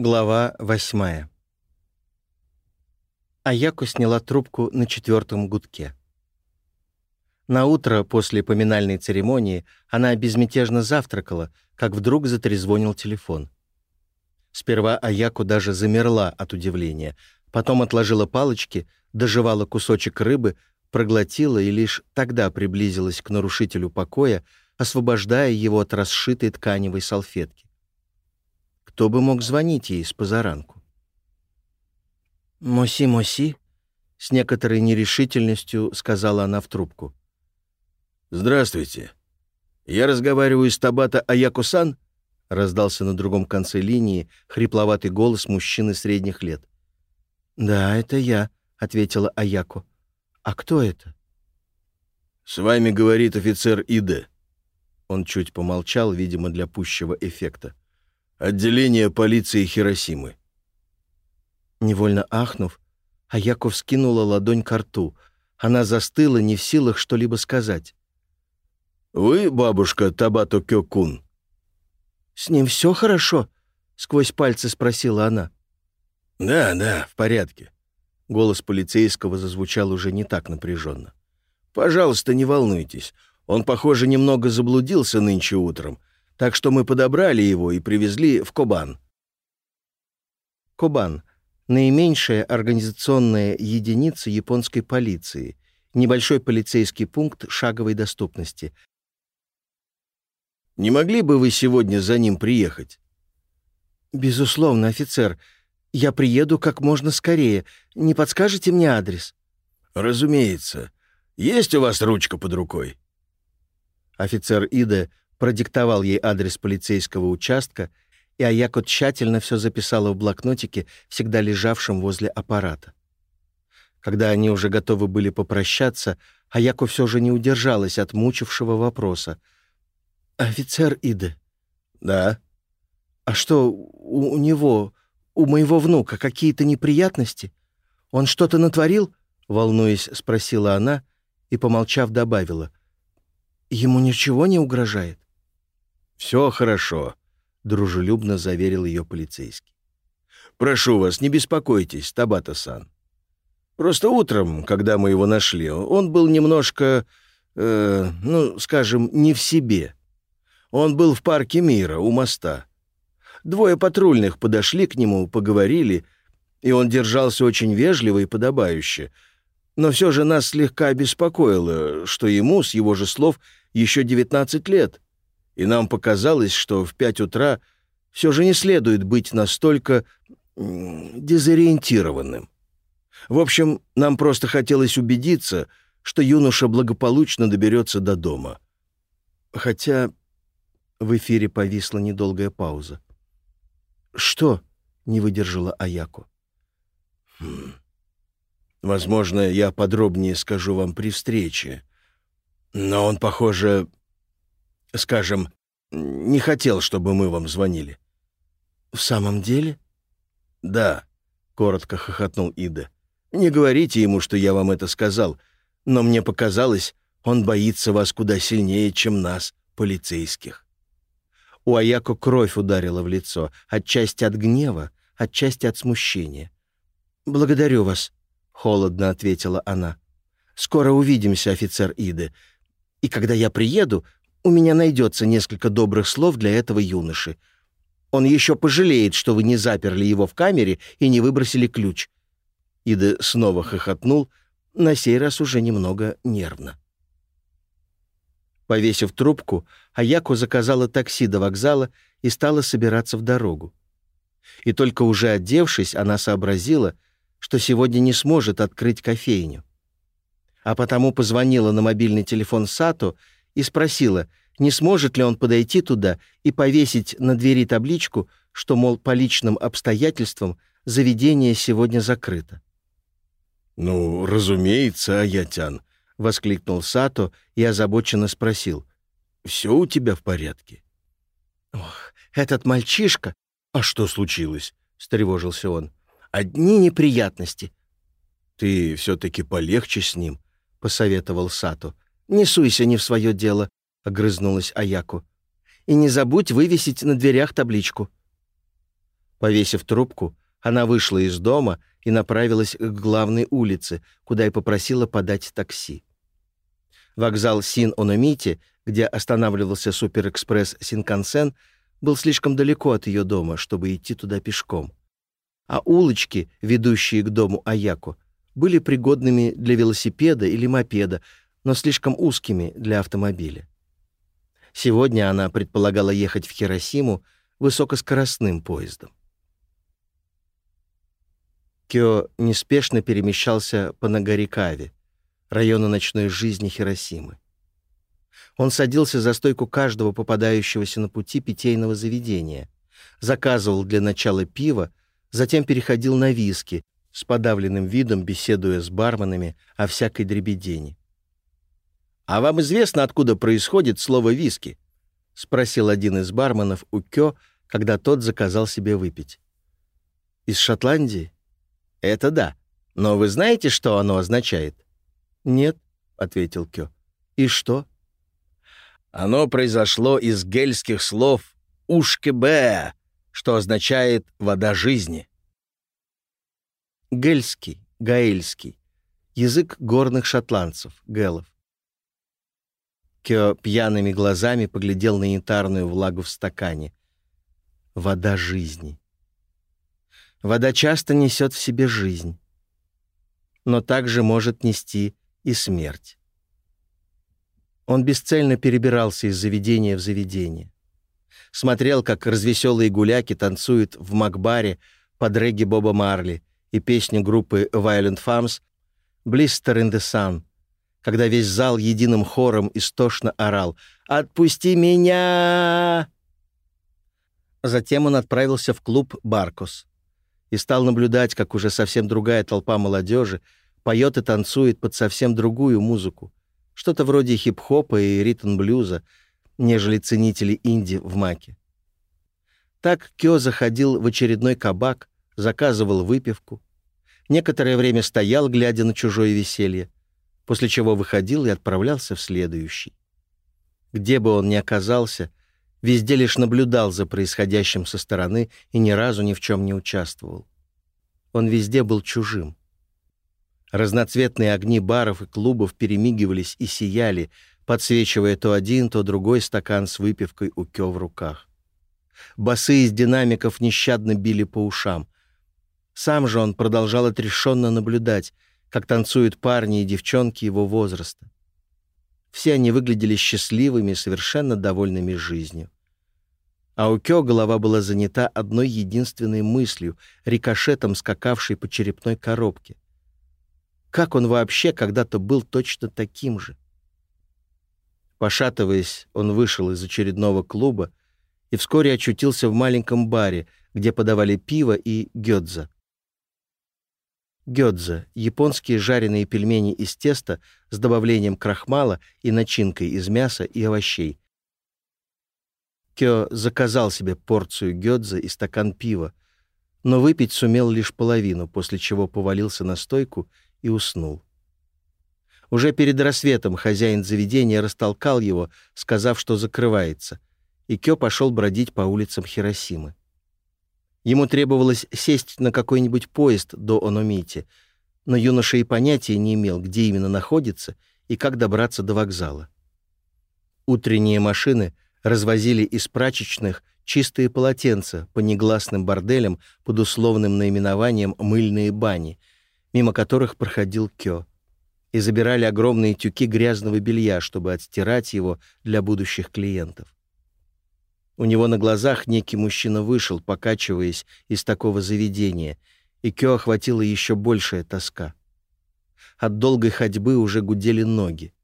Глава восьмая. Аяко сняла трубку на четвертом гудке. На утро после поминальной церемонии она безмятежно завтракала, как вдруг затрезвонил телефон. Сперва Аяко даже замерла от удивления, потом отложила палочки, доживала кусочек рыбы, проглотила и лишь тогда приблизилась к нарушителю покоя, освобождая его от расшитой тканевой салфетки. Кто бы мог звонить ей с позаранку? «Моси, Моси», — с некоторой нерешительностью сказала она в трубку. «Здравствуйте. Я разговариваю с Табата Аяко-сан», — раздался на другом конце линии хрипловатый голос мужчины средних лет. «Да, это я», — ответила Аяко. «А кто это?» «С вами говорит офицер Иде». Он чуть помолчал, видимо, для пущего эффекта отделение полиции Хиросимы. Невольно ахнув, Аяков скинула ладонь к рту. Она застыла, не в силах что-либо сказать. «Вы, бабушка Табато Кёкун?» «С ним все хорошо?» — сквозь пальцы спросила она. «Да, да, в порядке». Голос полицейского зазвучал уже не так напряженно. «Пожалуйста, не волнуйтесь. Он, похоже, немного заблудился нынче утром, так что мы подобрали его и привезли в Кобан. Кобан — наименьшая организационная единица японской полиции, небольшой полицейский пункт шаговой доступности. «Не могли бы вы сегодня за ним приехать?» «Безусловно, офицер. Я приеду как можно скорее. Не подскажете мне адрес?» «Разумеется. Есть у вас ручка под рукой?» Офицер Ида — продиктовал ей адрес полицейского участка, и Аяко тщательно все записала в блокнотике, всегда лежавшем возле аппарата. Когда они уже готовы были попрощаться, Аяко все же не удержалась от мучившего вопроса. «Офицер Иды?» «Да». «А что, у, у него, у моего внука какие-то неприятности? Он что-то натворил?» — волнуясь, спросила она и, помолчав, добавила. «Ему ничего не угрожает?» все хорошо», — дружелюбно заверил ее полицейский. «Прошу вас, не беспокойтесь, Табата-сан. Просто утром, когда мы его нашли, он был немножко, э, ну, скажем, не в себе. Он был в парке мира, у моста. Двое патрульных подошли к нему, поговорили, и он держался очень вежливо и подобающе. Но все же нас слегка беспокоило, что ему, с его же слов, еще 19 лет, и нам показалось, что в пять утра все же не следует быть настолько дезориентированным. В общем, нам просто хотелось убедиться, что юноша благополучно доберется до дома. Хотя в эфире повисла недолгая пауза. «Что?» — не выдержала Аяку. «Хм. Возможно, я подробнее скажу вам при встрече. Но он, похоже, скажем, не хотел, чтобы мы вам звонили». «В самом деле?» «Да», — коротко хохотнул Ида. «Не говорите ему, что я вам это сказал, но мне показалось, он боится вас куда сильнее, чем нас, полицейских». У Аяко кровь ударила в лицо, отчасти от гнева, отчасти от смущения. «Благодарю вас», — холодно ответила она. «Скоро увидимся, офицер Иды. И когда я приеду, у меня найдется несколько добрых слов для этого юноши. Он еще пожалеет, что вы не заперли его в камере и не выбросили ключ». Ида снова хохотнул, на сей раз уже немного нервно. Повесив трубку, Аяко заказала такси до вокзала и стала собираться в дорогу. И только уже одевшись, она сообразила, что сегодня не сможет открыть кофейню. А потому позвонила на мобильный телефон Сато и спросила, не сможет ли он подойти туда и повесить на двери табличку, что, мол, по личным обстоятельствам заведение сегодня закрыто. «Ну, разумеется, Аятян», — воскликнул Сато и озабоченно спросил. «Все у тебя в порядке?» «Ох, этот мальчишка!» «А что случилось?» — встревожился он. «Одни неприятности». «Ты все-таки полегче с ним», — посоветовал Сато. Не суйся не в свое дело», — огрызнулась Аяку. «И не забудь вывесить на дверях табличку». Повесив трубку, она вышла из дома и направилась к главной улице, куда и попросила подать такси. Вокзал Син-Ономити, где останавливался суперэкспресс Синкансен, был слишком далеко от ее дома, чтобы идти туда пешком. А улочки, ведущие к дому Аяку, были пригодными для велосипеда или мопеда — но слишком узкими для автомобиля. Сегодня она предполагала ехать в Хиросиму высокоскоростным поездом. Кё неспешно перемещался по Нагарикаве, району ночной жизни Хиросимы. Он садился за стойку каждого попадающегося на пути питейного заведения, заказывал для начала пиво, затем переходил на виски, с подавленным видом беседуя с барменами о всякой дребедени. «А вам известно, откуда происходит слово «виски»?» — спросил один из барменов у Кё, когда тот заказал себе выпить. «Из Шотландии?» «Это да. Но вы знаете, что оно означает?» «Нет», — ответил Кё. «И что?» «Оно произошло из гельских слов «ушкебе», что означает «вода жизни». Гельский, гаэльский. Язык горных шотландцев, гэлов. Кё пьяными глазами поглядел на янтарную влагу в стакане. Вода жизни. Вода часто несет в себе жизнь, но также может нести и смерть. Он бесцельно перебирался из заведения в заведение. Смотрел, как развеселые гуляки танцуют в Макбаре под регги Боба Марли и песню группы Violent Farms «Blister in the Sun», когда весь зал единым хором истошно орал «Отпусти меня!». Затем он отправился в клуб «Баркус» и стал наблюдать, как уже совсем другая толпа молодежи поет и танцует под совсем другую музыку, что-то вроде хип-хопа и ритм-блюза, нежели ценители инди в маке. Так Кё заходил в очередной кабак, заказывал выпивку, некоторое время стоял, глядя на чужое веселье, после чего выходил и отправлялся в следующий. Где бы он ни оказался, везде лишь наблюдал за происходящим со стороны и ни разу ни в чем не участвовал. Он везде был чужим. Разноцветные огни баров и клубов перемигивались и сияли, подсвечивая то один, то другой стакан с выпивкой у Кё в руках. Басы из динамиков нещадно били по ушам. Сам же он продолжал отрешенно наблюдать, как танцуют парни и девчонки его возраста. Все они выглядели счастливыми и совершенно довольными жизнью. А у Кё голова была занята одной единственной мыслью, рикошетом скакавшей по черепной коробке. Как он вообще когда-то был точно таким же? Пошатываясь, он вышел из очередного клуба и вскоре очутился в маленьком баре, где подавали пиво и гёдза. Гёдзе – японские жареные пельмени из теста с добавлением крахмала и начинкой из мяса и овощей. Кё заказал себе порцию гёдзе и стакан пива, но выпить сумел лишь половину, после чего повалился на стойку и уснул. Уже перед рассветом хозяин заведения растолкал его, сказав, что закрывается, и Кё пошел бродить по улицам Хиросимы. Ему требовалось сесть на какой-нибудь поезд до Ономити, но юноша и понятия не имел, где именно находится и как добраться до вокзала. Утренние машины развозили из прачечных чистые полотенца по негласным борделям под условным наименованием «мыльные бани», мимо которых проходил Кё, и забирали огромные тюки грязного белья, чтобы отстирать его для будущих клиентов. У него на глазах некий мужчина вышел, покачиваясь из такого заведения, и Кё охватила еще большая тоска. От долгой ходьбы уже гудели ноги.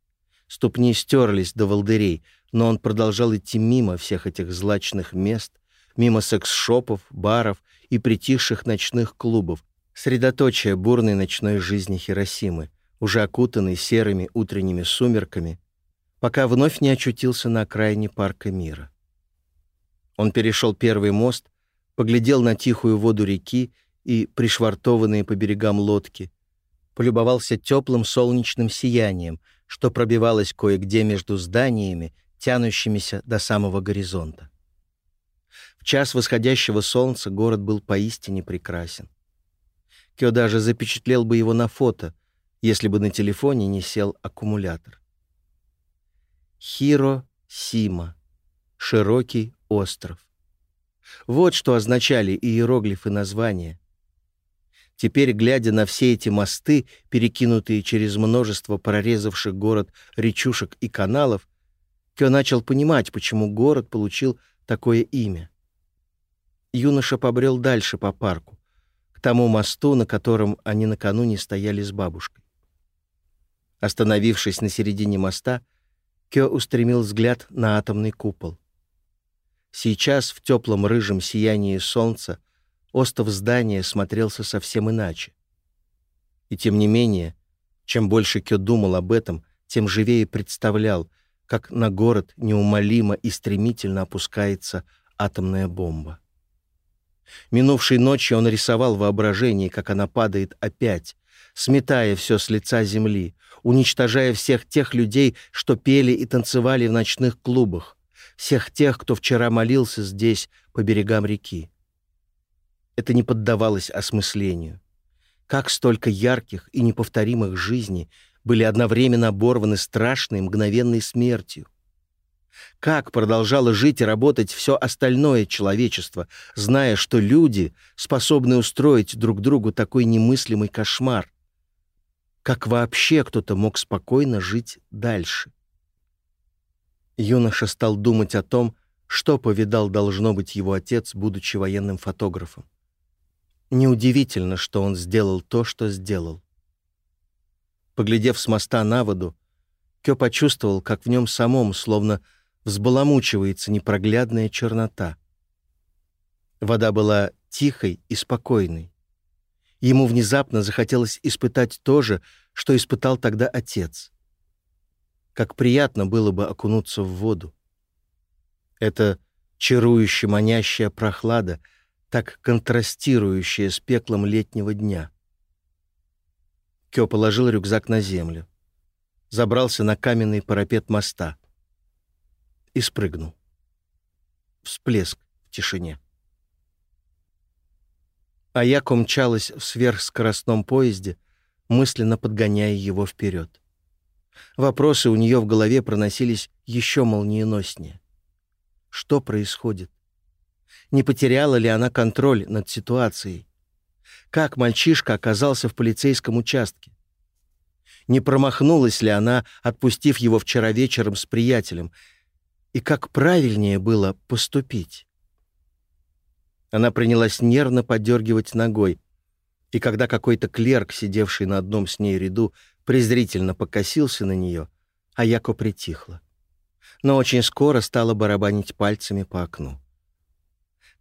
Ступни стерлись до волдырей, но он продолжал идти мимо всех этих злачных мест, мимо секс-шопов, баров и притихших ночных клубов, средоточие бурной ночной жизни Хиросимы, уже окутанной серыми утренними сумерками, пока вновь не очутился на окраине парка мира. Он перешел первый мост, поглядел на тихую воду реки и пришвартованные по берегам лодки, полюбовался теплым солнечным сиянием, что пробивалось кое-где между зданиями, тянущимися до самого горизонта. В час восходящего солнца город был поистине прекрасен. Кё даже запечатлел бы его на фото, если бы на телефоне не сел аккумулятор. Хиро Сима. Широкий остров. Вот что означали иероглифы названия. Теперь, глядя на все эти мосты, перекинутые через множество прорезавших город речушек и каналов, Кё начал понимать, почему город получил такое имя. Юноша побрел дальше по парку, к тому мосту, на котором они накануне стояли с бабушкой. Остановившись на середине моста, Кё устремил взгляд на атомный купол — Сейчас в теплом рыжем сиянии солнца остов здания смотрелся совсем иначе. И тем не менее, чем больше Кё думал об этом, тем живее представлял, как на город неумолимо и стремительно опускается атомная бомба. Минувшей ночью он рисовал воображение, как она падает опять, сметая все с лица земли, уничтожая всех тех людей, что пели и танцевали в ночных клубах, всех тех, кто вчера молился здесь, по берегам реки. Это не поддавалось осмыслению. Как столько ярких и неповторимых жизней были одновременно оборваны страшной мгновенной смертью? Как продолжало жить и работать все остальное человечество, зная, что люди способны устроить друг другу такой немыслимый кошмар? Как вообще кто-то мог спокойно жить дальше? Юноша стал думать о том, что повидал должно быть его отец, будучи военным фотографом. Неудивительно, что он сделал то, что сделал. Поглядев с моста на воду, Кё почувствовал, как в нем самом словно взбаламучивается непроглядная чернота. Вода была тихой и спокойной. Ему внезапно захотелось испытать то же, что испытал тогда отец. как приятно было бы окунуться в воду. Это чарующе манящая прохлада, так контрастирующая с пеклом летнего дня. Кё положил рюкзак на землю, забрался на каменный парапет моста и спрыгнул. Всплеск в тишине. Аяко мчалась в сверхскоростном поезде, мысленно подгоняя его вперед. Вопросы у нее в голове проносились еще молниеноснее. Что происходит? Не потеряла ли она контроль над ситуацией? Как мальчишка оказался в полицейском участке? Не промахнулась ли она, отпустив его вчера вечером с приятелем? И как правильнее было поступить? Она принялась нервно подергивать ногой. И когда какой-то клерк, сидевший на одном с ней ряду, презрительно покосился на нее, а Яко притихла. Но очень скоро стала барабанить пальцами по окну.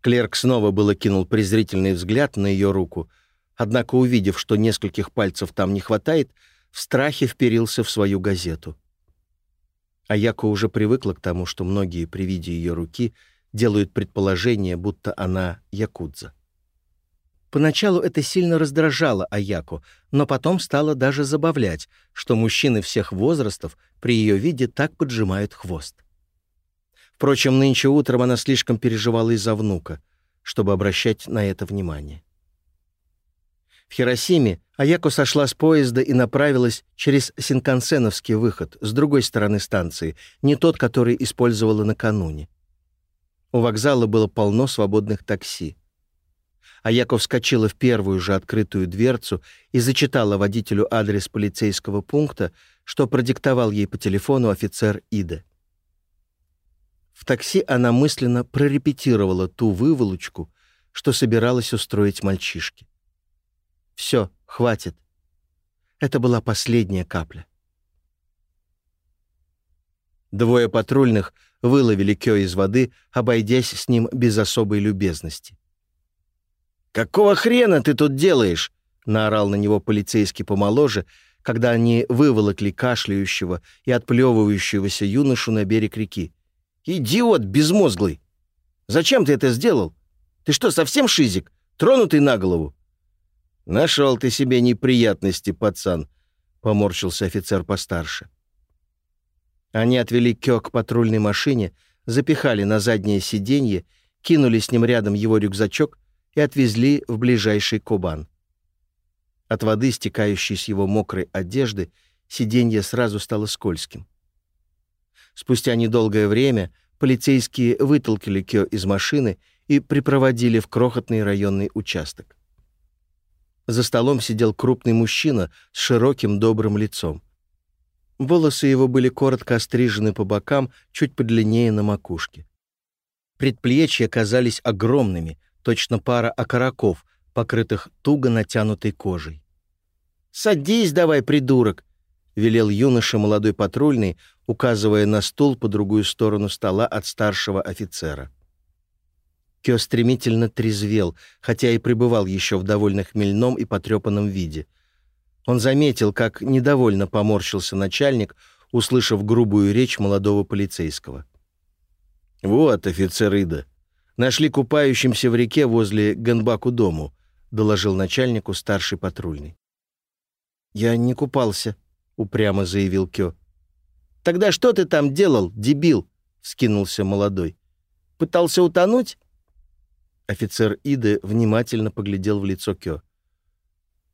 Клерк снова было кинул презрительный взгляд на ее руку, однако, увидев, что нескольких пальцев там не хватает, в страхе вперился в свою газету. А Яко уже привыкла к тому, что многие при виде ее руки делают предположение, будто она якудза. Поначалу это сильно раздражало Аяку, но потом стало даже забавлять, что мужчины всех возрастов при ее виде так поджимают хвост. Впрочем, нынче утром она слишком переживала из-за внука, чтобы обращать на это внимание. В Хиросиме Аяко сошла с поезда и направилась через Синкансеновский выход с другой стороны станции, не тот, который использовала накануне. У вокзала было полно свободных такси. Аяко вскочила в первую же открытую дверцу и зачитала водителю адрес полицейского пункта, что продиктовал ей по телефону офицер Ида. В такси она мысленно прорепетировала ту выволочку, что собиралась устроить мальчишке. Все, хватит. Это была последняя капля. Двое патрульных выловили Кё из воды, обойдясь с ним без особой любезности. «Какого хрена ты тут делаешь?» — наорал на него полицейский помоложе, когда они выволокли кашляющего и отплевывающегося юношу на берег реки. «Идиот безмозглый! Зачем ты это сделал? Ты что, совсем шизик? Тронутый на голову?» «Нашел ты себе неприятности, пацан», — поморщился офицер постарше. Они отвели Кё к патрульной машине, запихали на заднее сиденье, кинули с ним рядом его рюкзачок — и отвезли в ближайший Кубан. От воды, стекающей с его мокрой одежды, сиденье сразу стало скользким. Спустя недолгое время полицейские вытолкали Кё из машины и припроводили в крохотный районный участок. За столом сидел крупный мужчина с широким добрым лицом. Волосы его были коротко острижены по бокам, чуть подлиннее на макушке. Предплечья казались огромными, точно пара окороков, покрытых туго натянутой кожей. «Садись давай, придурок!» — велел юноша молодой патрульный, указывая на стул по другую сторону стола от старшего офицера. Кё стремительно трезвел, хотя и пребывал еще в довольно хмельном и потрепанном виде. Он заметил, как недовольно поморщился начальник, услышав грубую речь молодого полицейского. «Вот, офицер Ида, Нашли купающимся в реке возле Ганбаку дому, доложил начальнику старший патрульный. Я не купался, упрямо заявил Кё. Тогда что ты там делал, дебил? Скинулся молодой. Пытался утонуть? Офицер Иды внимательно поглядел в лицо Кё.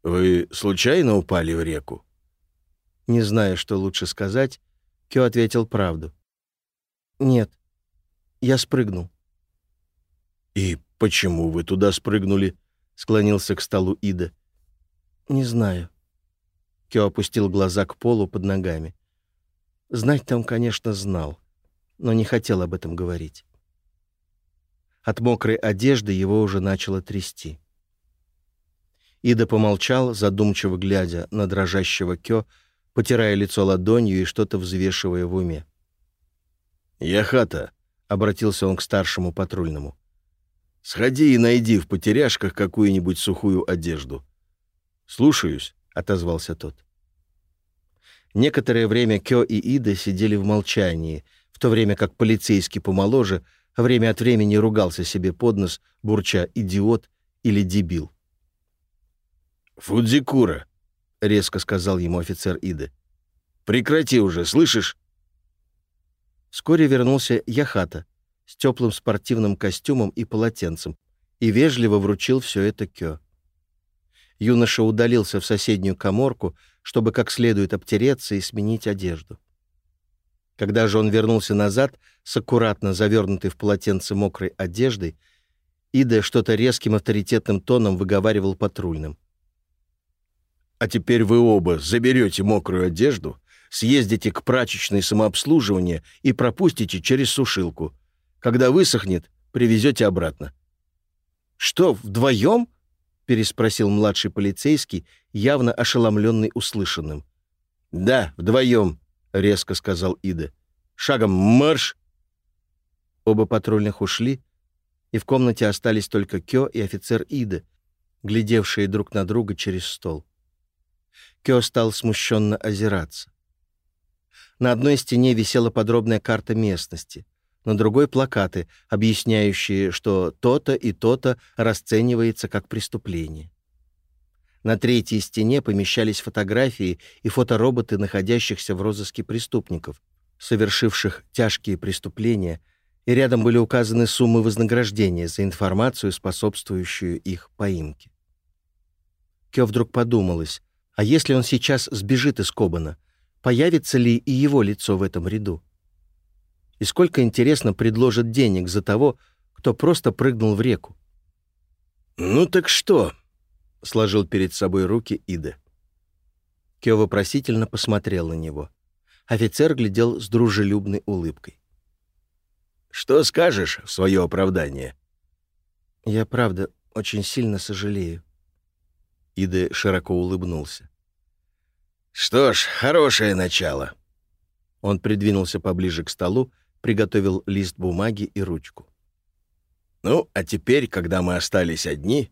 «Вы случайно упали в реку?» Не зная, что лучше сказать, Кё ответил правду. «Нет, я спрыгнул». «И почему вы туда спрыгнули?» — склонился к столу Ида. «Не знаю». Кё опустил глаза к полу под ногами. знать там, конечно, знал, но не хотел об этом говорить. От мокрой одежды его уже начало трясти. Ида помолчал, задумчиво глядя на дрожащего Кё, потирая лицо ладонью и что-то взвешивая в уме. «Яхата», — обратился он к старшему патрульному, Сходи и найди в потеряшках какую-нибудь сухую одежду». «Слушаюсь», — отозвался тот. Некоторое время Кё и Ида сидели в молчании, в то время как полицейский помоложе время от времени ругался себе под нос, бурча «идиот» или «дебил». «Фудзикура», — резко сказал ему офицер Ида, «Прекрати уже, слышишь?» Вскоре вернулся Яхата, с теплым спортивным костюмом и полотенцем, и вежливо вручил все это Кё. Юноша удалился в соседнюю коморку, чтобы как следует обтереться и сменить одежду. Когда же он вернулся назад с аккуратно завернутой в полотенце мокрой одеждой, Ида что-то резким авторитетным тоном выговаривал патрульным. «А теперь вы оба заберете мокрую одежду, съездите к прачечной самообслуживания и пропустите через сушилку», когда высохнет, привезете обратно». «Что, вдвоем?» — переспросил младший полицейский, явно ошеломленный услышанным. «Да, вдвоем», — резко сказал Ида. «Шагом марш!» Оба патрульных ушли, и в комнате остались только Кё и офицер Ида, глядевшие друг на друга через стол. Кё стал смущенно озираться. На одной стене висела подробная карта местности — на другой плакаты, объясняющие, что то-то и то-то расценивается как преступление. На третьей стене помещались фотографии и фотороботы находящихся в розыске преступников, совершивших тяжкие преступления, и рядом были указаны суммы вознаграждения за информацию, способствующую их поимке. Кё вдруг подумалось, а если он сейчас сбежит из Кобана, появится ли и его лицо в этом ряду? И сколько, интересно, предложат денег за того, кто просто прыгнул в реку? «Ну так что?» — сложил перед собой руки Ида. Кё вопросительно посмотрел на него. Офицер глядел с дружелюбной улыбкой. «Что скажешь в свое оправдание?» «Я, правда, очень сильно сожалею». Ида широко улыбнулся. «Что ж, хорошее начало». Он придвинулся поближе к столу приготовил лист бумаги и ручку. «Ну, а теперь, когда мы остались одни,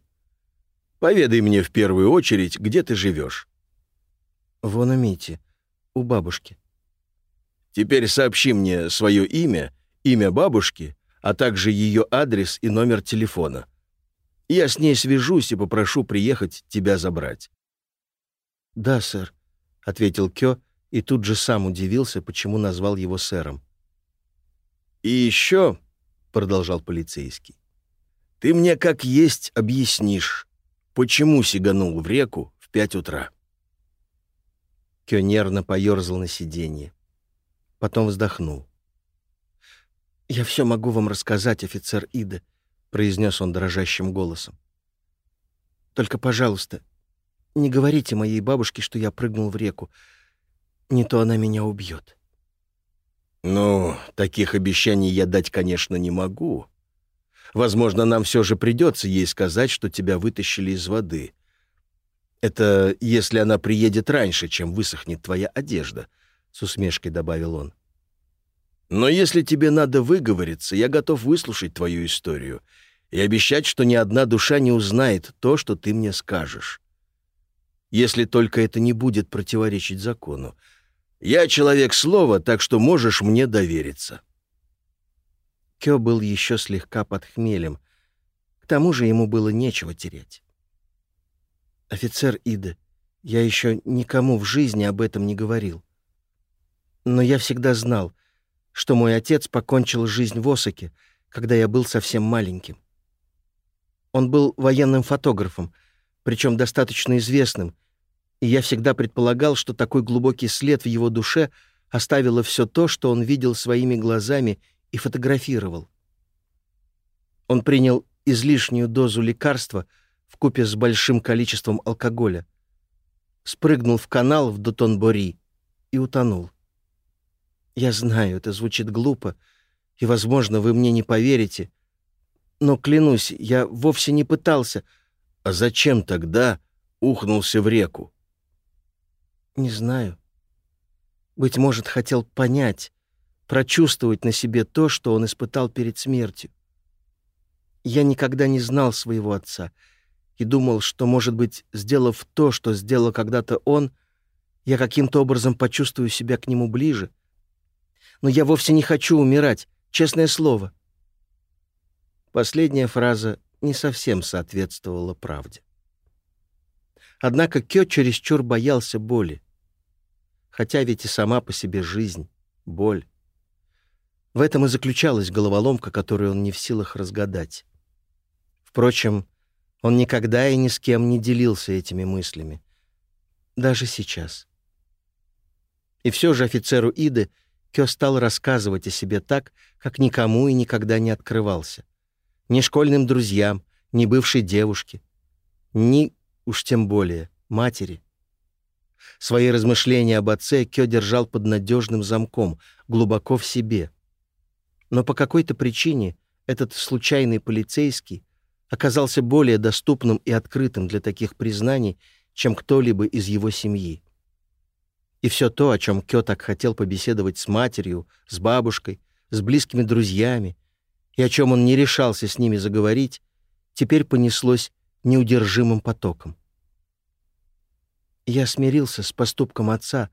поведай мне в первую очередь, где ты живешь». «Вон у Мити, у бабушки». «Теперь сообщи мне свое имя, имя бабушки, а также ее адрес и номер телефона. Я с ней свяжусь и попрошу приехать тебя забрать». «Да, сэр», — ответил Кё и тут же сам удивился, почему назвал его сэром. «И еще», — продолжал полицейский, — «ты мне как есть объяснишь, почему сиганул в реку в пять утра». Кё нервно поерзал на сиденье. Потом вздохнул. «Я все могу вам рассказать, офицер Ида», — произнес он дрожащим голосом. «Только, пожалуйста, не говорите моей бабушке, что я прыгнул в реку. Не то она меня убьет». «Ну, таких обещаний я дать, конечно, не могу. Возможно, нам все же придется ей сказать, что тебя вытащили из воды. Это если она приедет раньше, чем высохнет твоя одежда», — с усмешкой добавил он. «Но если тебе надо выговориться, я готов выслушать твою историю и обещать, что ни одна душа не узнает то, что ты мне скажешь. Если только это не будет противоречить закону», я человек слова, так что можешь мне довериться». Кё был еще слегка под хмелем. К тому же ему было нечего терять. «Офицер Ида, я еще никому в жизни об этом не говорил. Но я всегда знал, что мой отец покончил жизнь в Осаке, когда я был совсем маленьким. Он был военным фотографом, причем достаточно известным, и я всегда предполагал, что такой глубокий след в его душе оставило все то, что он видел своими глазами и фотографировал. Он принял излишнюю дозу лекарства в купе с большим количеством алкоголя, спрыгнул в канал в Дотонбори и утонул. Я знаю, это звучит глупо, и, возможно, вы мне не поверите, но, клянусь, я вовсе не пытался. А зачем тогда ухнулся в реку? Не знаю. Быть может, хотел понять, прочувствовать на себе то, что он испытал перед смертью. Я никогда не знал своего отца и думал, что, может быть, сделав то, что сделал когда-то он, я каким-то образом почувствую себя к нему ближе. Но я вовсе не хочу умирать, честное слово. Последняя фраза не совсем соответствовала правде. Однако Кё чересчур боялся боли. Хотя ведь и сама по себе жизнь — боль. В этом и заключалась головоломка, которую он не в силах разгадать. Впрочем, он никогда и ни с кем не делился этими мыслями. Даже сейчас. И все же офицеру Иды Кё стал рассказывать о себе так, как никому и никогда не открывался. Ни школьным друзьям, ни бывшей девушке, ни уж тем более матери. Свои размышления об отце Кё держал под надежным замком, глубоко в себе. Но по какой-то причине этот случайный полицейский оказался более доступным и открытым для таких признаний, чем кто-либо из его семьи. И все то, о чем Кё так хотел побеседовать с матерью, с бабушкой, с близкими друзьями, и о чем он не решался с ними заговорить, теперь понеслось неудержимым потоком. Я смирился с поступком отца,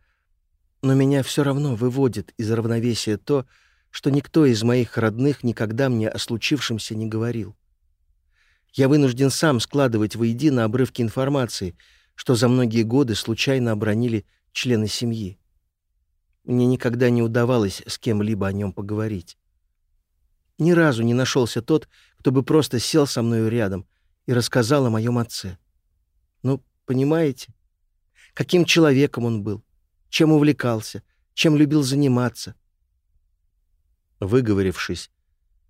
но меня все равно выводит из равновесия то, что никто из моих родных никогда мне о случившемся не говорил. Я вынужден сам складывать воедино обрывки информации, что за многие годы случайно обронили члены семьи. Мне никогда не удавалось с кем-либо о нем поговорить. Ни разу не нашелся тот, кто бы просто сел со мною рядом и рассказал о моем отце. Ну, понимаете, каким человеком он был, чем увлекался, чем любил заниматься. Выговорившись,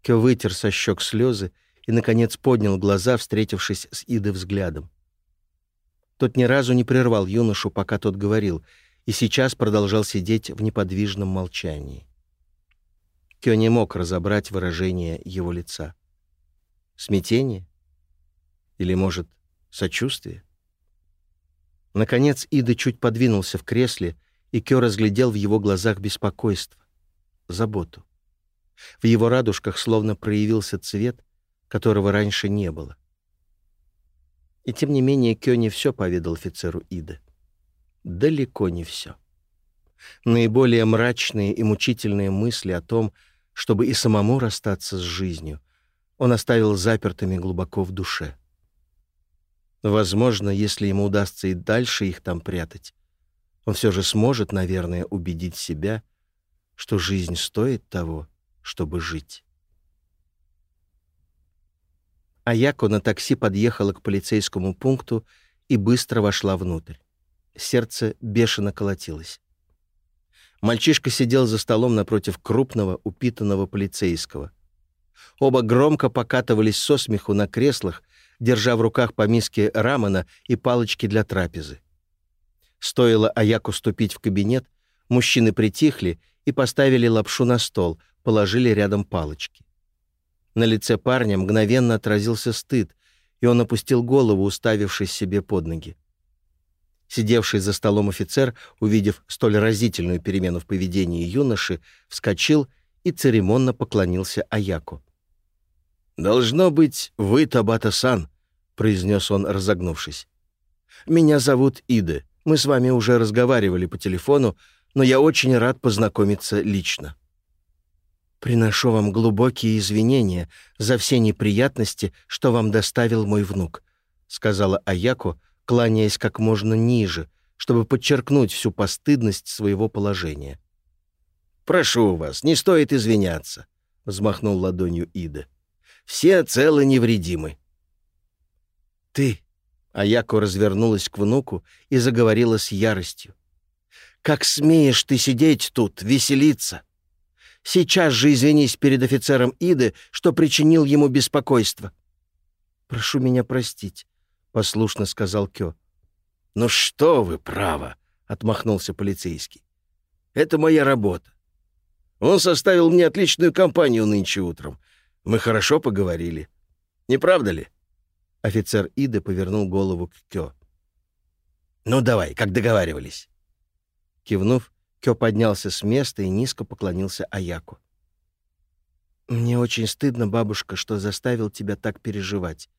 Кё вытер со щек слезы и, наконец, поднял глаза, встретившись с Идой взглядом. Тот ни разу не прервал юношу, пока тот говорил, и сейчас продолжал сидеть в неподвижном молчании. Кё не мог разобрать выражение его лица. Смятение? Или, может, сочувствие? Наконец Ида чуть подвинулся в кресле, и Кё разглядел в его глазах беспокойство, заботу. В его радужках словно проявился цвет, которого раньше не было. И тем не менее Кё не все поведал офицеру Ида. Далеко не все. Наиболее мрачные и мучительные мысли о том, чтобы и самому расстаться с жизнью, он оставил запертыми глубоко в душе — Возможно, если ему удастся и дальше их там прятать, он все же сможет, наверное, убедить себя, что жизнь стоит того, чтобы жить. Аяко на такси подъехала к полицейскому пункту и быстро вошла внутрь. Сердце бешено колотилось. Мальчишка сидел за столом напротив крупного, упитанного полицейского. Оба громко покатывались со смеху на креслах, держа в руках по миске рамена и палочки для трапезы. Стоило Аяку ступить в кабинет, мужчины притихли и поставили лапшу на стол, положили рядом палочки. На лице парня мгновенно отразился стыд, и он опустил голову, уставившись себе под ноги. Сидевший за столом офицер, увидев столь разительную перемену в поведении юноши, вскочил и церемонно поклонился Аяку. «Должно быть, вы Табата-сан», — произнес он, разогнувшись. «Меня зовут Иде. Мы с вами уже разговаривали по телефону, но я очень рад познакомиться лично». «Приношу вам глубокие извинения за все неприятности, что вам доставил мой внук», — сказала Аяко, кланяясь как можно ниже, чтобы подчеркнуть всю постыдность своего положения. «Прошу вас, не стоит извиняться», — взмахнул ладонью Иде. Все целы невредимы. «Ты!» — Аяко развернулась к внуку и заговорила с яростью. «Как смеешь ты сидеть тут, веселиться? Сейчас же извинись перед офицером Иды, что причинил ему беспокойство». «Прошу меня простить», — послушно сказал Кё. «Ну что вы, право!» — отмахнулся полицейский. «Это моя работа. Он составил мне отличную компанию нынче утром, мы хорошо поговорили. Не правда ли?» Офицер Ида повернул голову к Кё. «Ну давай, как договаривались». Кивнув, Кё поднялся с места и низко поклонился Аяку. «Мне очень стыдно, бабушка, что заставил тебя так переживать.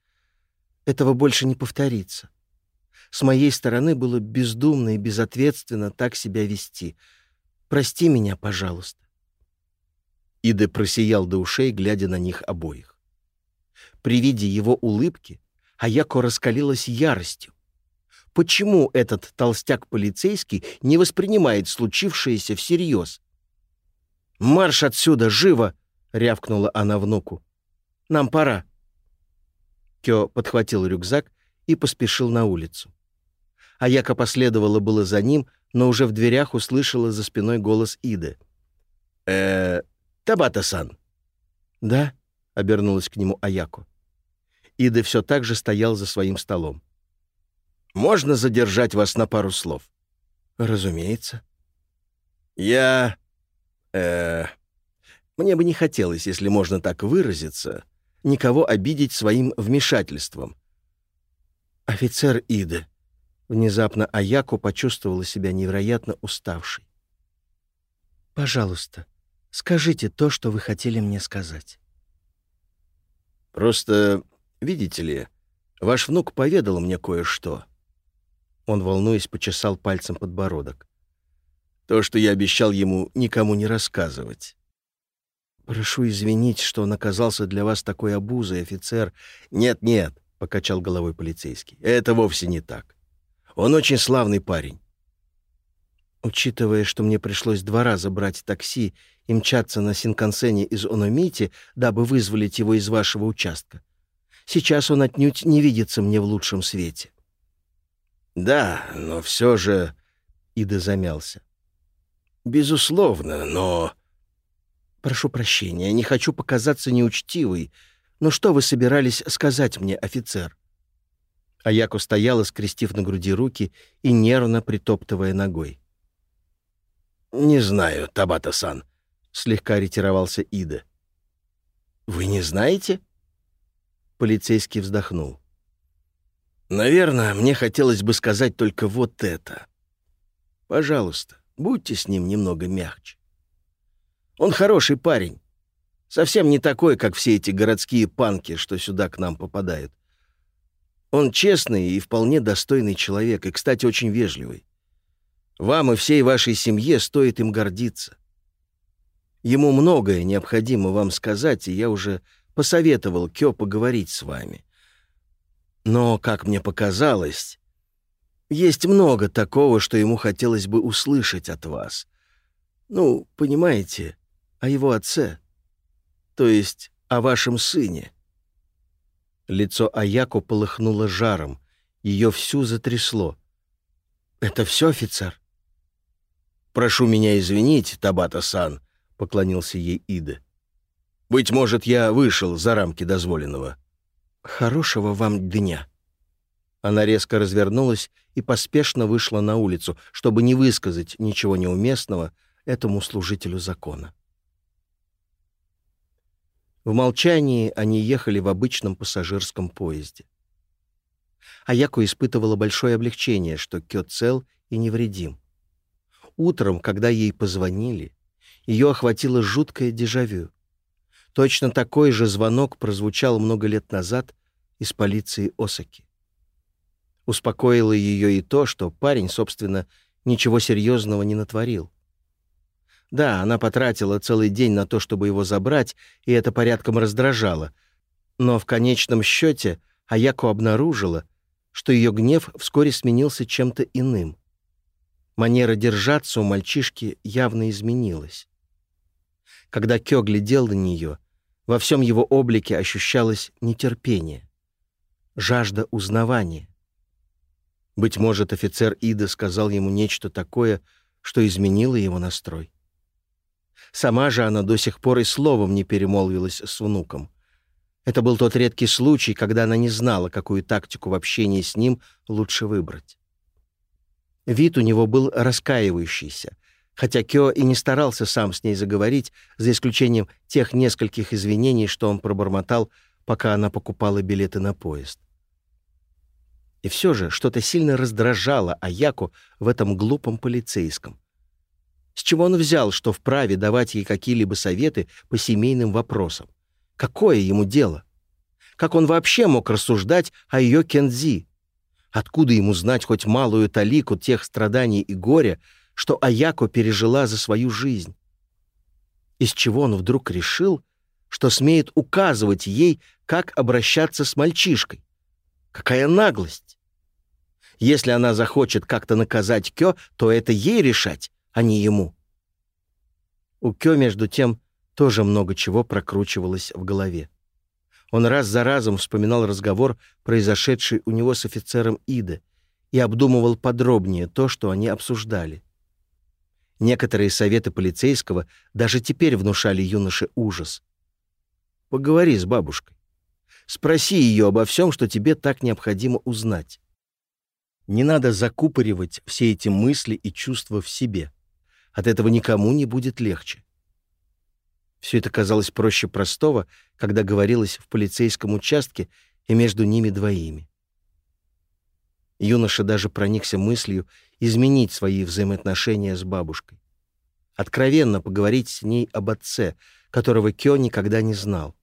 Этого больше не повторится. С моей стороны было бездумно и безответственно так себя вести. Прости меня, пожалуйста». Ида просиял до ушей, глядя на них обоих. При виде его улыбки Аяко раскалилась яростью. Почему этот толстяк-полицейский не воспринимает случившееся всерьез? «Марш отсюда, живо!» — рявкнула она внуку. «Нам пора». Кё подхватил рюкзак и поспешил на улицу. Аяка последовала было за ним, но уже в дверях услышала за спиной голос Иды. э Табата Сан. Да, обернулась к нему Аяку. Ида все так же стоял за своим столом. Можно задержать вас на пару слов? Разумеется. Я... Э, мне бы не хотелось, если можно так выразиться, никого обидеть своим вмешательством. Офицер Ида. Внезапно Аяко почувствовала себя невероятно уставшей. «Пожалуйста, Скажите то, что вы хотели мне сказать. Просто, видите ли, ваш внук поведал мне кое-что. Он, волнуясь, почесал пальцем подбородок. То, что я обещал ему никому не рассказывать. Прошу извинить, что он оказался для вас такой обузой, офицер. Нет-нет, покачал головой полицейский. Это вовсе не так. Он очень славный парень. Учитывая, что мне пришлось два раза брать такси и мчаться на Синкансене из Ономити, дабы вызволить его из вашего участка, сейчас он отнюдь не видится мне в лучшем свете». «Да, но все же...» — Ида замялся. «Безусловно, но...» «Прошу прощения, не хочу показаться неучтивой, но что вы собирались сказать мне, офицер?» Аяко стояла, скрестив на груди руки и нервно притоптывая ногой. «Не знаю, Табата-сан», — слегка ретировался Ида. «Вы не знаете?» Полицейский вздохнул. «Наверное, мне хотелось бы сказать только вот это. Пожалуйста, будьте с ним немного мягче. Он хороший парень. Совсем не такой, как все эти городские панки, что сюда к нам попадают. Он честный и вполне достойный человек, и, кстати, очень вежливый. Вам и всей вашей семье стоит им гордиться. Ему многое необходимо вам сказать, и я уже посоветовал Кё поговорить с вами. Но, как мне показалось, есть много такого, что ему хотелось бы услышать от вас. Ну, понимаете, о его отце, то есть о вашем сыне». Лицо Аяко полыхнуло жаром, ее всю затрясло. «Это все, офицер?» «Прошу меня извинить, Табата-сан», — поклонился ей Ида. «Быть может, я вышел за рамки дозволенного». «Хорошего вам дня». Она резко развернулась и поспешно вышла на улицу, чтобы не высказать ничего неуместного этому служителю закона. В молчании они ехали в обычном пассажирском поезде. Аяко испытывала большое облегчение, что Кё цел и невредим. Утром, когда ей позвонили, ее охватило жуткое дежавю. Точно такой же звонок прозвучал много лет назад из полиции Осаки. Успокоило ее и то, что парень, собственно, ничего серьезного не натворил. Да, она потратила целый день на то, чтобы его забрать, и это порядком раздражало. Но в конечном счете Аяко обнаружила, что ее гнев вскоре сменился чем-то иным. Манера держаться у мальчишки явно изменилась. Когда Кё глядел на нее, во всем его облике ощущалось нетерпение, жажда узнавания. Быть может, офицер Ида сказал ему нечто такое, что изменило его настрой. Сама же она до сих пор и словом не перемолвилась с внуком. Это был тот редкий случай, когда она не знала, какую тактику в общении с ним лучше выбрать. Вид у него был раскаивающийся, хотя Кё и не старался сам с ней заговорить, за исключением тех нескольких извинений, что он пробормотал, пока она покупала билеты на поезд. И все же что-то сильно раздражало Аяку в этом глупом полицейском. С чего он взял, что вправе давать ей какие-либо советы по семейным вопросам? Какое ему дело? Как он вообще мог рассуждать о ее Кензи, Откуда ему знать хоть малую талику тех страданий и горя, что Аяко пережила за свою жизнь? Из чего он вдруг решил, что смеет указывать ей, как обращаться с мальчишкой? Какая наглость! Если она захочет как-то наказать Кё, то это ей решать, а не ему. У Кё, между тем, тоже много чего прокручивалось в голове. Он раз за разом вспоминал разговор, произошедший у него с офицером Ида, и обдумывал подробнее то, что они обсуждали. Некоторые советы полицейского даже теперь внушали юноше ужас. «Поговори с бабушкой. Спроси ее обо всем, что тебе так необходимо узнать. Не надо закупоривать все эти мысли и чувства в себе. От этого никому не будет легче. Все это казалось проще простого, когда говорилось в полицейском участке и между ними двоими. Юноша даже проникся мыслью изменить свои взаимоотношения с бабушкой. Откровенно поговорить с ней об отце, которого Кё никогда не знал.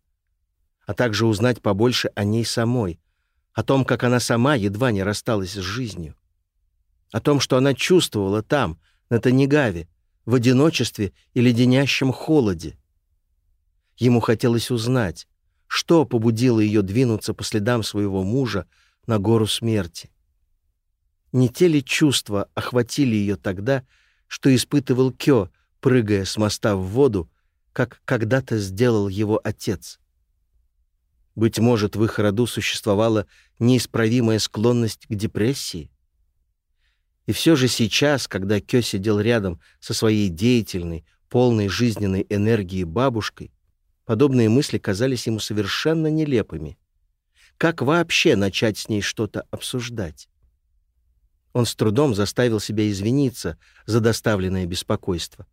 А также узнать побольше о ней самой, о том, как она сама едва не рассталась с жизнью. О том, что она чувствовала там, на Танегаве в одиночестве и леденящем холоде — Ему хотелось узнать, что побудило ее двинуться по следам своего мужа на гору смерти. Не те ли чувства охватили ее тогда, что испытывал Кё, прыгая с моста в воду, как когда-то сделал его отец? Быть может, в их роду существовала неисправимая склонность к депрессии? И все же сейчас, когда Кё сидел рядом со своей деятельной, полной жизненной энергией бабушкой, Подобные мысли казались ему совершенно нелепыми. Как вообще начать с ней что-то обсуждать? Он с трудом заставил себя извиниться за доставленное беспокойство.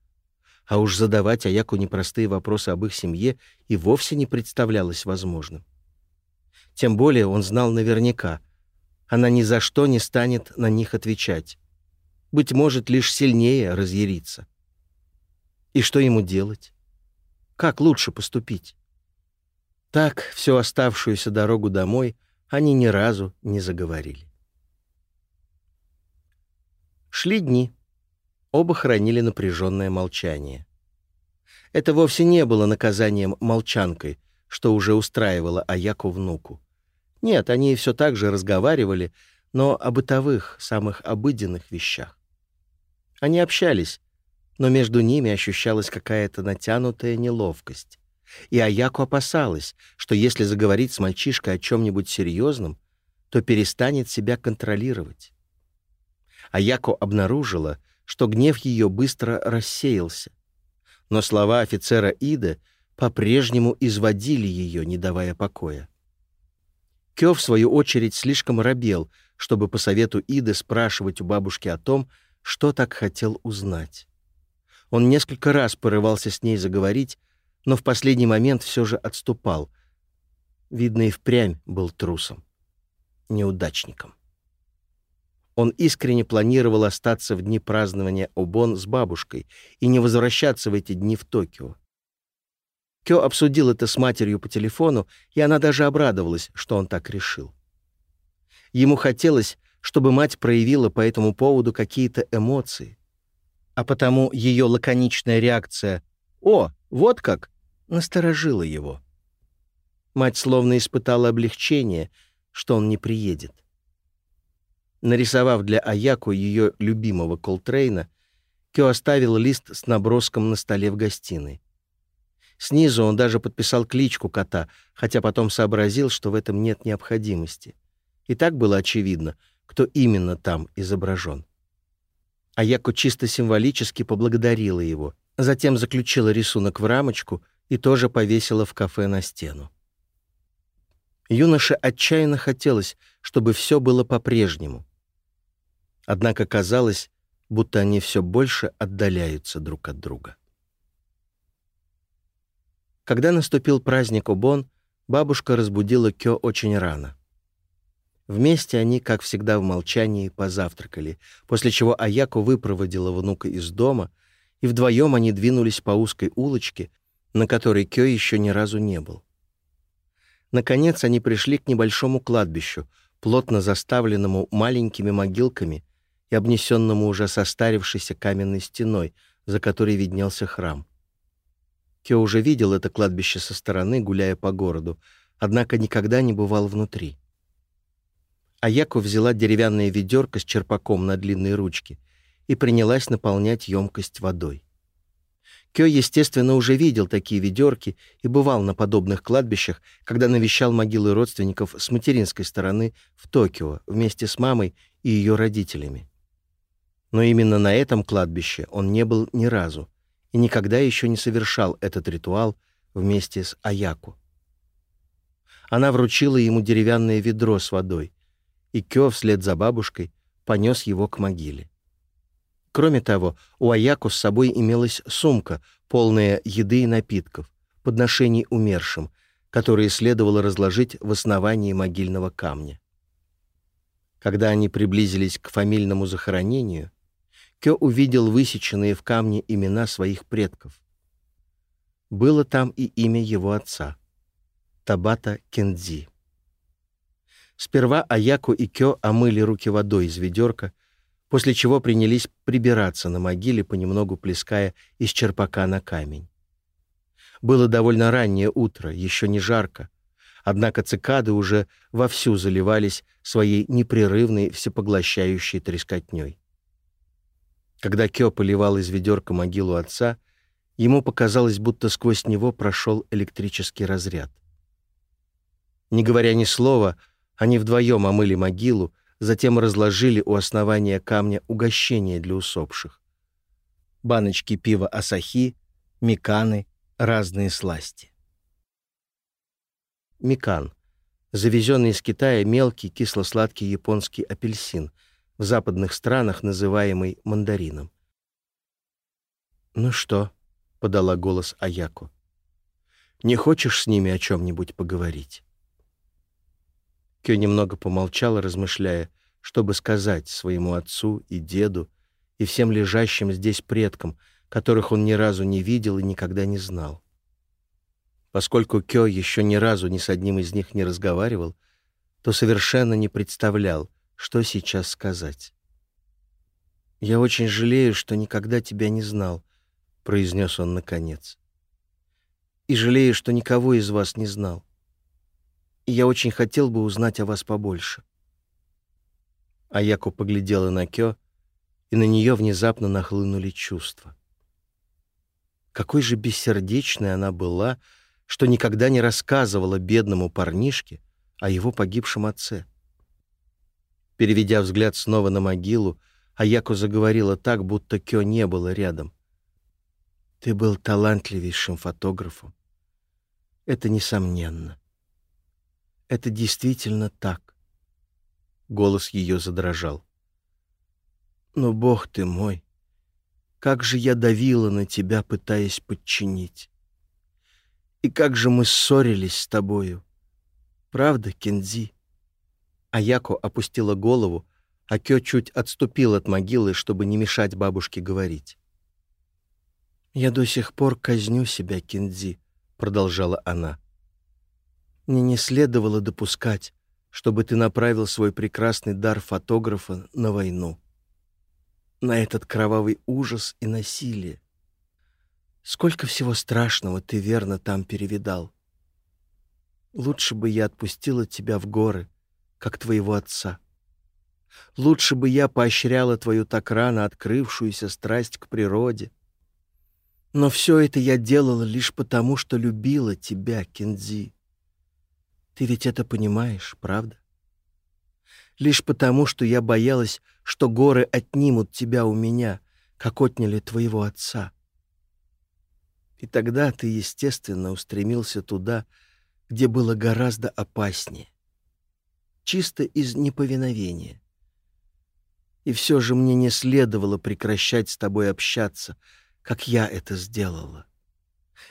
А уж задавать Аяку непростые вопросы об их семье и вовсе не представлялось возможным. Тем более он знал наверняка, она ни за что не станет на них отвечать. Быть может, лишь сильнее разъяриться. И что ему делать? Как лучше поступить? Так всю оставшуюся дорогу домой они ни разу не заговорили. Шли дни. Оба хранили напряженное молчание. Это вовсе не было наказанием молчанкой, что уже устраивало Аяку внуку. Нет, они все так же разговаривали, но о бытовых, самых обыденных вещах. Они общались, но между ними ощущалась какая-то натянутая неловкость. И Аяку опасалась, что если заговорить с мальчишкой о чем-нибудь серьезном, то перестанет себя контролировать. Аяко обнаружила, что гнев ее быстро рассеялся. Но слова офицера Ида по-прежнему изводили ее, не давая покоя. Кё, в свою очередь, слишком робел, чтобы по совету Иды спрашивать у бабушки о том, что так хотел узнать. Он несколько раз порывался с ней заговорить, но в последний момент все же отступал. Видно, и впрямь был трусом, неудачником. Он искренне планировал остаться в дни празднования Обон с бабушкой и не возвращаться в эти дни в Токио. Кё обсудил это с матерью по телефону, и она даже обрадовалась, что он так решил. Ему хотелось, чтобы мать проявила по этому поводу какие-то эмоции а потому ее лаконичная реакция «О, вот как!» насторожила его. Мать словно испытала облегчение, что он не приедет. Нарисовав для Аяку ее любимого колтрейна, Кё оставил лист с наброском на столе в гостиной. Снизу он даже подписал кличку кота, хотя потом сообразил, что в этом нет необходимости. И так было очевидно, кто именно там изображен. Аяко чисто символически поблагодарила его, затем заключила рисунок в рамочку и тоже повесила в кафе на стену. Юноше отчаянно хотелось, чтобы все было по-прежнему. Однако казалось, будто они все больше отдаляются друг от друга. Когда наступил праздник Убон, бабушка разбудила Кё очень рано — Вместе они, как всегда в молчании, позавтракали, после чего Аяко выпроводила внука из дома, и вдвоем они двинулись по узкой улочке, на которой Кё еще ни разу не был. Наконец они пришли к небольшому кладбищу, плотно заставленному маленькими могилками и обнесенному уже состарившейся каменной стеной, за которой виднелся храм. Кё уже видел это кладбище со стороны, гуляя по городу, однако никогда не бывал внутри. Аяку взяла деревянное ведерко с черпаком на длинной ручке и принялась наполнять емкость водой. Кё, естественно, уже видел такие ведерки и бывал на подобных кладбищах, когда навещал могилы родственников с материнской стороны в Токио вместе с мамой и ее родителями. Но именно на этом кладбище он не был ни разу и никогда еще не совершал этот ритуал вместе с Аяку. Она вручила ему деревянное ведро с водой, и Кё вслед за бабушкой понёс его к могиле. Кроме того, у Аяку с собой имелась сумка, полная еды и напитков, подношений умершим, которые следовало разложить в основании могильного камня. Когда они приблизились к фамильному захоронению, Кё увидел высеченные в камне имена своих предков. Было там и имя его отца — Табата Кензи. Сперва Аяку и Кё омыли руки водой из ведерка, после чего принялись прибираться на могиле, понемногу плеская из черпака на камень. Было довольно раннее утро, еще не жарко, однако цикады уже вовсю заливались своей непрерывной всепоглощающей трескотней. Когда Кё поливал из ведерка могилу отца, ему показалось, будто сквозь него прошел электрический разряд. Не говоря ни слова, — они вдвоем омыли могилу, затем разложили у основания камня угощение для усопших. Баночки пива «Асахи», меканы, разные сласти. Мекан. Завезенный из Китая мелкий кисло-сладкий японский апельсин, в западных странах называемый мандарином. «Ну что?» — подала голос Аяко. «Не хочешь с ними о чем-нибудь поговорить?» Кё немного помолчал, размышляя, чтобы сказать своему отцу и деду, и всем лежащим здесь предкам, которых он ни разу не видел и никогда не знал. Поскольку Кё еще ни разу ни с одним из них не разговаривал, то совершенно не представлял, что сейчас сказать. «Я очень жалею, что никогда тебя не знал», — произнес он наконец. «И жалею, что никого из вас не знал и я очень хотел бы узнать о вас побольше». Аяко поглядела на Кё, и на нее внезапно нахлынули чувства. Какой же бессердечной она была, что никогда не рассказывала бедному парнишке о его погибшем отце. Переведя взгляд снова на могилу, Аяко заговорила так, будто Кё не было рядом. «Ты был талантливейшим фотографом. Это несомненно это действительно так. Голос ее задрожал. Но, Бог ты мой, как же я давила на тебя, пытаясь подчинить. И как же мы ссорились с тобою. Правда, Кензи? Аяко опустила голову, а Кё чуть отступил от могилы, чтобы не мешать бабушке говорить. «Я до сих пор казню себя, Кинзи», — продолжала она. Мне не следовало допускать, чтобы ты направил свой прекрасный дар фотографа на войну. На этот кровавый ужас и насилие. Сколько всего страшного ты верно там перевидал. Лучше бы я отпустила тебя в горы, как твоего отца. Лучше бы я поощряла твою так рано открывшуюся страсть к природе. Но все это я делала лишь потому, что любила тебя, Кензи. Ты ведь это понимаешь, правда? Лишь потому, что я боялась, что горы отнимут тебя у меня, как отняли твоего отца. И тогда ты, естественно, устремился туда, где было гораздо опаснее. Чисто из неповиновения. И все же мне не следовало прекращать с тобой общаться, как я это сделала.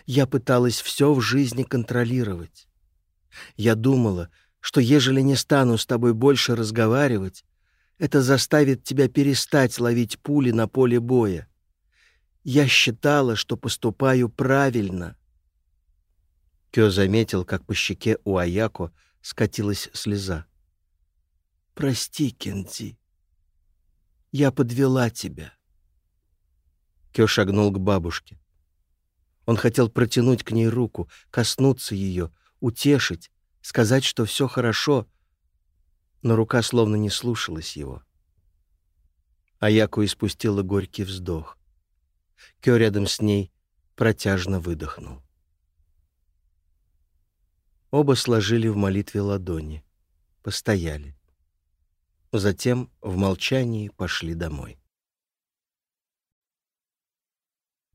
Я пыталась все в жизни контролировать. Я думала, что ежели не стану с тобой больше разговаривать, это заставит тебя перестать ловить пули на поле боя. Я считала, что поступаю правильно». Кё заметил, как по щеке у Аяко скатилась слеза. «Прости, Кензи. Я подвела тебя». Кё шагнул к бабушке. Он хотел протянуть к ней руку, коснуться ее, утешить, сказать, что все хорошо, но рука словно не слушалась его. Аяку испустила горький вздох. Кё рядом с ней протяжно выдохнул. Оба сложили в молитве ладони, постояли. Затем в молчании пошли домой.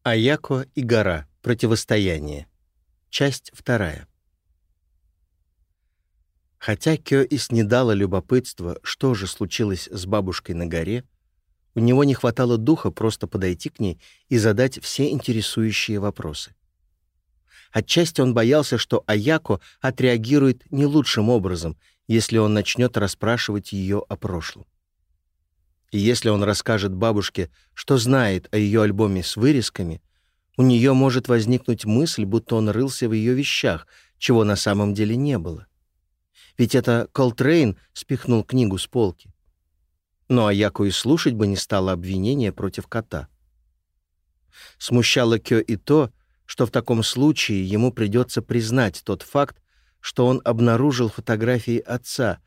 Аяко и гора. Противостояние. Часть вторая. Хотя Кё и снедало любопытство, что же случилось с бабушкой на горе, у него не хватало духа просто подойти к ней и задать все интересующие вопросы. Отчасти он боялся, что Аяко отреагирует не лучшим образом если он начнет расспрашивать ее о прошлом. И если он расскажет бабушке, что знает о ее альбоме с вырезками, у нее может возникнуть мысль, будто он рылся в ее вещах, Ведь это Колтрейн спихнул книгу с полки. Ну а Яку и слушать бы не стало обвинения против кота. Смущало Кё и то, что в таком случае ему придется признать тот факт, что он обнаружил фотографии отца,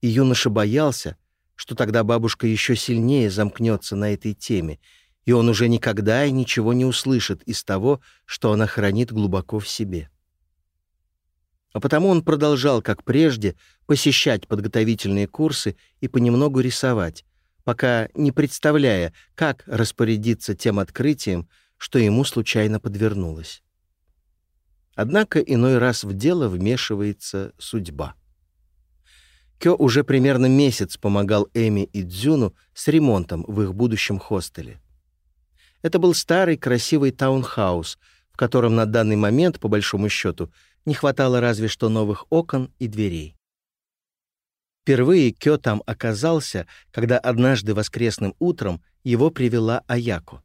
и юноша боялся, что тогда бабушка еще сильнее замкнется на этой теме, и он уже никогда и ничего не услышит из того, что она хранит глубоко в себе. А потому он продолжал, как прежде, посещать подготовительные курсы и понемногу рисовать, пока не представляя, как распорядиться тем открытием, что ему случайно подвернулось. Однако иной раз в дело вмешивается судьба. Кё уже примерно месяц помогал Эми и Дзюну с ремонтом в их будущем хостеле. Это был старый красивый таунхаус, в котором на данный момент, по большому счету, не хватало разве что новых окон и дверей. Впервые Кё там оказался, когда однажды воскресным утром его привела Аяку.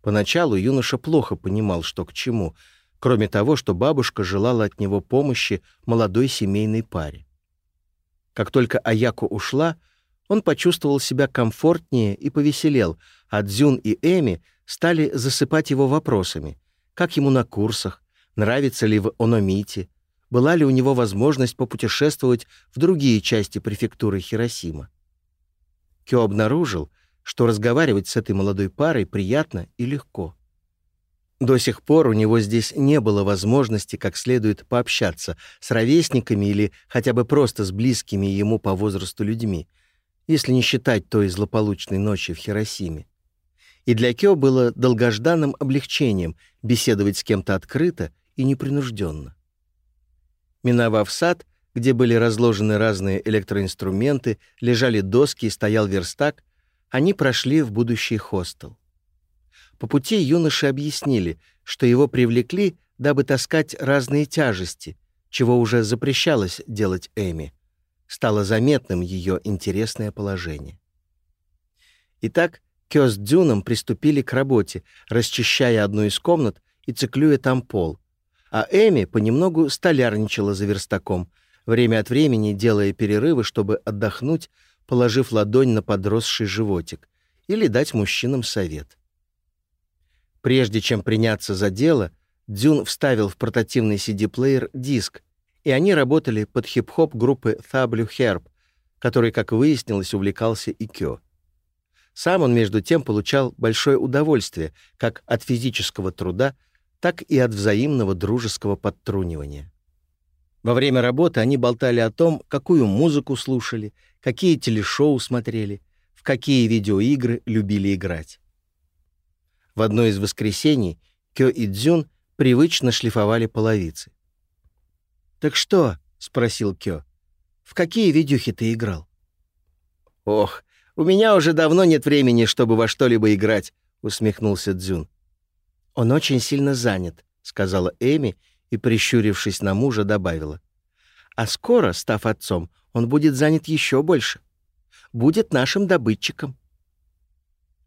Поначалу юноша плохо понимал, что к чему, кроме того, что бабушка желала от него помощи молодой семейной паре. Как только Аяку ушла, он почувствовал себя комфортнее и повеселел, а Дзюн и Эми стали засыпать его вопросами, как ему на курсах, нравится ли в Ономите, была ли у него возможность попутешествовать в другие части префектуры Хиросима. Кё обнаружил, что разговаривать с этой молодой парой приятно и легко. До сих пор у него здесь не было возможности как следует пообщаться с ровесниками или хотя бы просто с близкими ему по возрасту людьми, если не считать той злополучной ночи в Хиросиме. И для Кё было долгожданным облегчением беседовать с кем-то открыто и непринужденно. Миновав сад, где были разложены разные электроинструменты, лежали доски и стоял верстак, они прошли в будущий хостел. По пути юноши объяснили, что его привлекли, дабы таскать разные тяжести, чего уже запрещалось делать Эми. Стало заметным ее интересное положение. Итак, Кё с Дюном приступили к работе, расчищая одну из комнат и циклюя там пол, а Эми понемногу столярничала за верстаком, время от времени делая перерывы, чтобы отдохнуть, положив ладонь на подросший животик, или дать мужчинам совет. Прежде чем приняться за дело, Дюн вставил в портативный CD-плеер диск, и они работали под хип-хоп группы Thable Herb, который, как выяснилось, увлекался и Кё. Сам он, между тем, получал большое удовольствие как от физического труда — так и от взаимного дружеского подтрунивания. Во время работы они болтали о том, какую музыку слушали, какие телешоу смотрели, в какие видеоигры любили играть. В одно из воскресений Кё и Дзюн привычно шлифовали половицы. «Так что?» — спросил Кё. «В какие видюхи ты играл?» «Ох, у меня уже давно нет времени, чтобы во что-либо играть», — усмехнулся Дзюн. Он очень сильно занят, сказала Эми и, прищурившись на мужа, добавила. А скоро, став отцом, он будет занят еще больше. Будет нашим добытчиком.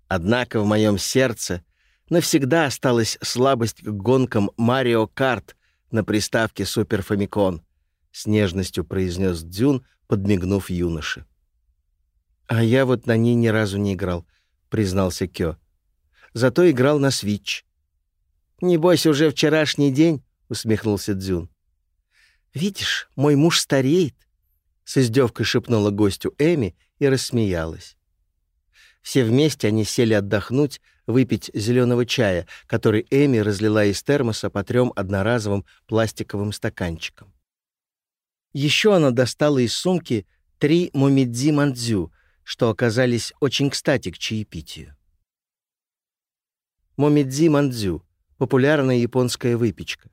Однако в моем сердце навсегда осталась слабость к гонкам «Марио Карт» на приставке «Супер Фомикон», — с нежностью произнес Дзюн, подмигнув юноше. «А я вот на ней ни разу не играл», — признался Кё. «Зато играл на Свич». «Небось, уже вчерашний день», — усмехнулся Дзюн. «Видишь, мой муж стареет», — с издевкой шепнула гостю Эми и рассмеялась. Все вместе они сели отдохнуть, выпить зеленого чая, который Эми разлила из термоса по трем одноразовым пластиковым стаканчикам. Еще она достала из сумки три мумидзи мандзю, что оказались очень кстати к чаепитию. Мумидзи мандзю популярная японская выпечка.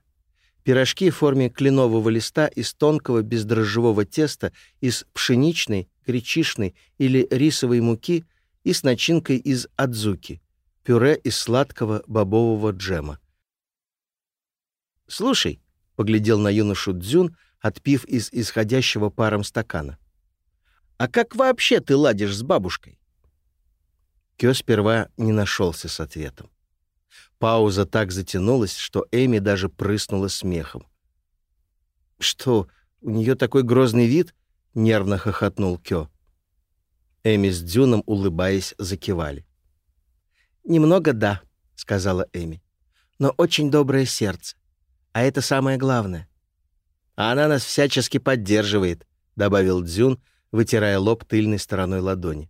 Пирожки в форме кленового листа из тонкого бездрожжевого теста из пшеничной, гречишной или рисовой муки и с начинкой из адзуки, пюре из сладкого бобового джема. «Слушай», — поглядел на юношу Дзюн, отпив из исходящего паром стакана. «А как вообще ты ладишь с бабушкой?» Кё сперва не нашелся с ответом. Пауза так затянулась, что Эми даже прыснула смехом. «Что, у нее такой грозный вид?» — нервно хохотнул Кё. Эми с Дюном, улыбаясь, закивали. «Немного да», — сказала Эми. «Но очень доброе сердце. А это самое главное». «А она нас всячески поддерживает», — добавил Дзюн, вытирая лоб тыльной стороной ладони.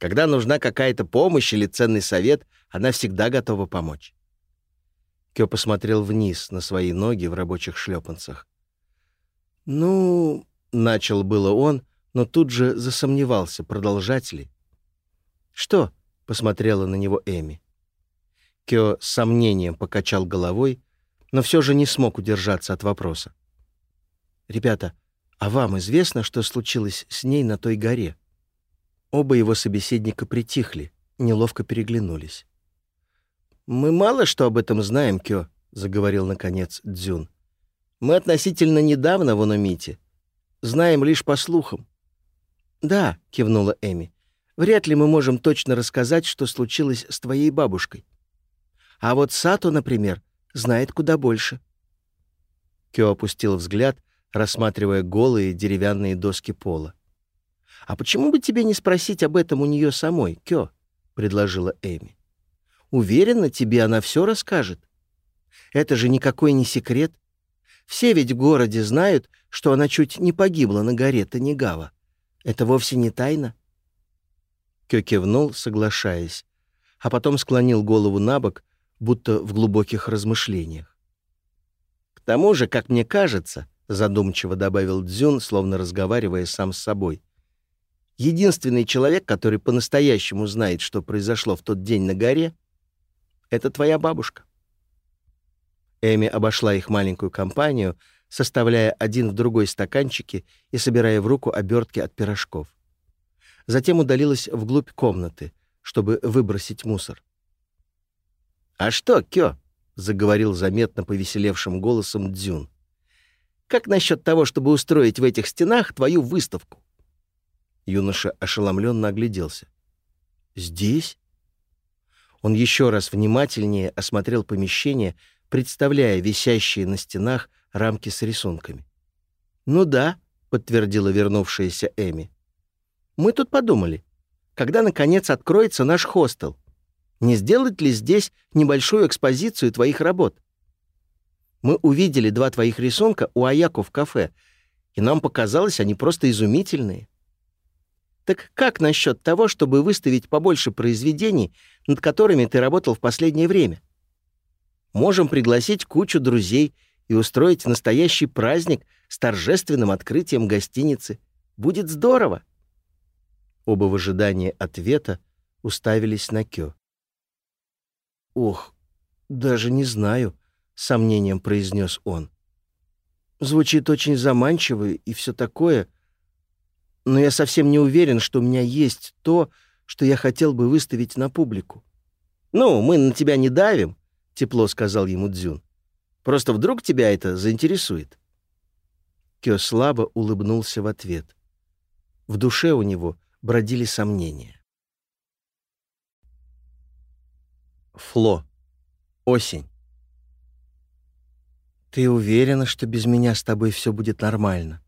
Когда нужна какая-то помощь или ценный совет, она всегда готова помочь. Кё посмотрел вниз на свои ноги в рабочих шлепанцах. «Ну...» — начал было он, но тут же засомневался, продолжать ли. «Что?» — посмотрела на него Эми. Кё с сомнением покачал головой, но все же не смог удержаться от вопроса. «Ребята, а вам известно, что случилось с ней на той горе?» Оба его собеседника притихли, неловко переглянулись. «Мы мало что об этом знаем, Кё», — заговорил, наконец, Дзюн. «Мы относительно недавно в Ономите. Знаем лишь по слухам». «Да», — кивнула Эми, — «вряд ли мы можем точно рассказать, что случилось с твоей бабушкой. А вот Сато, например, знает куда больше». Кё опустил взгляд, рассматривая голые деревянные доски пола. «А почему бы тебе не спросить об этом у нее самой, Кё?» — предложила Эми. «Уверена, тебе она все расскажет. Это же никакой не секрет. Все ведь в городе знают, что она чуть не погибла на горе Танигава. Это вовсе не тайна». Кё кивнул, соглашаясь, а потом склонил голову на бок, будто в глубоких размышлениях. «К тому же, как мне кажется», — задумчиво добавил Дзюн, словно разговаривая сам с собой единственный человек, который по-настоящему знает, что произошло в тот день на горе, это твоя бабушка. Эми обошла их маленькую компанию, составляя один в другой стаканчики и собирая в руку обертки от пирожков. Затем удалилась вглубь комнаты, чтобы выбросить мусор. «А что, Кё?» — заговорил заметно повеселевшим голосом Дзюн. «Как насчет того, чтобы устроить в этих стенах твою выставку?» Юноша ошеломленно огляделся. «Здесь?» Он еще раз внимательнее осмотрел помещение, представляя висящие на стенах рамки с рисунками. «Ну да», — подтвердила вернувшаяся Эми. «Мы тут подумали, когда, наконец, откроется наш хостел, не сделать ли здесь небольшую экспозицию твоих работ? Мы увидели два твоих рисунка у Аяко в кафе, и нам показалось, они просто изумительные». Так как насчет того, чтобы выставить побольше произведений, над которыми ты работал в последнее время? Можем пригласить кучу друзей и устроить настоящий праздник с торжественным открытием гостиницы. Будет здорово!» Оба в ожидании ответа уставились на Кё. «Ох, даже не знаю», — сомнением произнес он. «Звучит очень заманчиво и все такое», — но я совсем не уверен, что у меня есть то, что я хотел бы выставить на публику». «Ну, мы на тебя не давим», — тепло сказал ему Дзюн. «Просто вдруг тебя это заинтересует». Кё слабо улыбнулся в ответ. В душе у него бродили сомнения. Фло. Осень. «Ты уверена, что без меня с тобой все будет нормально?»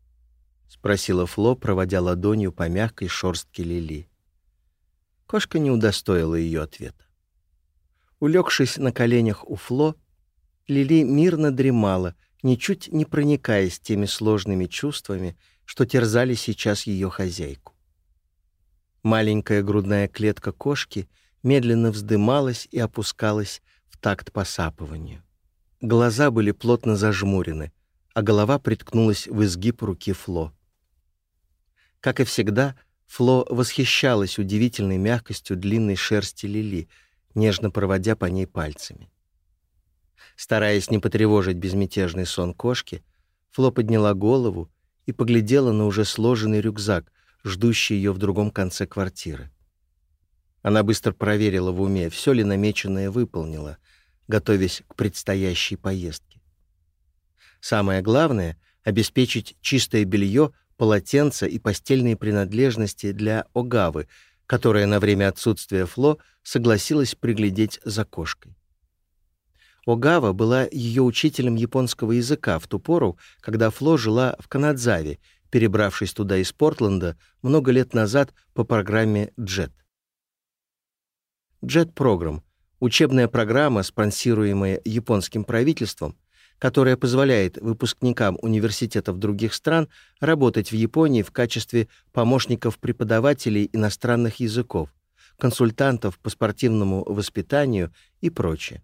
спросила Фло, проводя ладонью по мягкой шорстке Лили. Кошка не удостоила ее ответа. Улегшись на коленях у Фло, Лили мирно дремала, ничуть не проникаясь теми сложными чувствами, что терзали сейчас ее хозяйку. Маленькая грудная клетка кошки медленно вздымалась и опускалась в такт посапыванию. Глаза были плотно зажмурены, а голова приткнулась в изгиб руки Фло. Как и всегда, Фло восхищалась удивительной мягкостью длинной шерсти Лили, нежно проводя по ней пальцами. Стараясь не потревожить безмятежный сон кошки, Фло подняла голову и поглядела на уже сложенный рюкзак, ждущий ее в другом конце квартиры. Она быстро проверила в уме, все ли намеченное выполнила, готовясь к предстоящей поездке. Самое главное — обеспечить чистое белье полотенца и постельные принадлежности для Огавы, которая на время отсутствия Фло согласилась приглядеть за кошкой. Огава была ее учителем японского языка в ту пору, когда Фло жила в Канадзаве, перебравшись туда из Портленда много лет назад по программе «Джет». «Джет-программ» — учебная программа, спонсируемая японским правительством, которая позволяет выпускникам университетов других стран работать в Японии в качестве помощников-преподавателей иностранных языков, консультантов по спортивному воспитанию и прочее.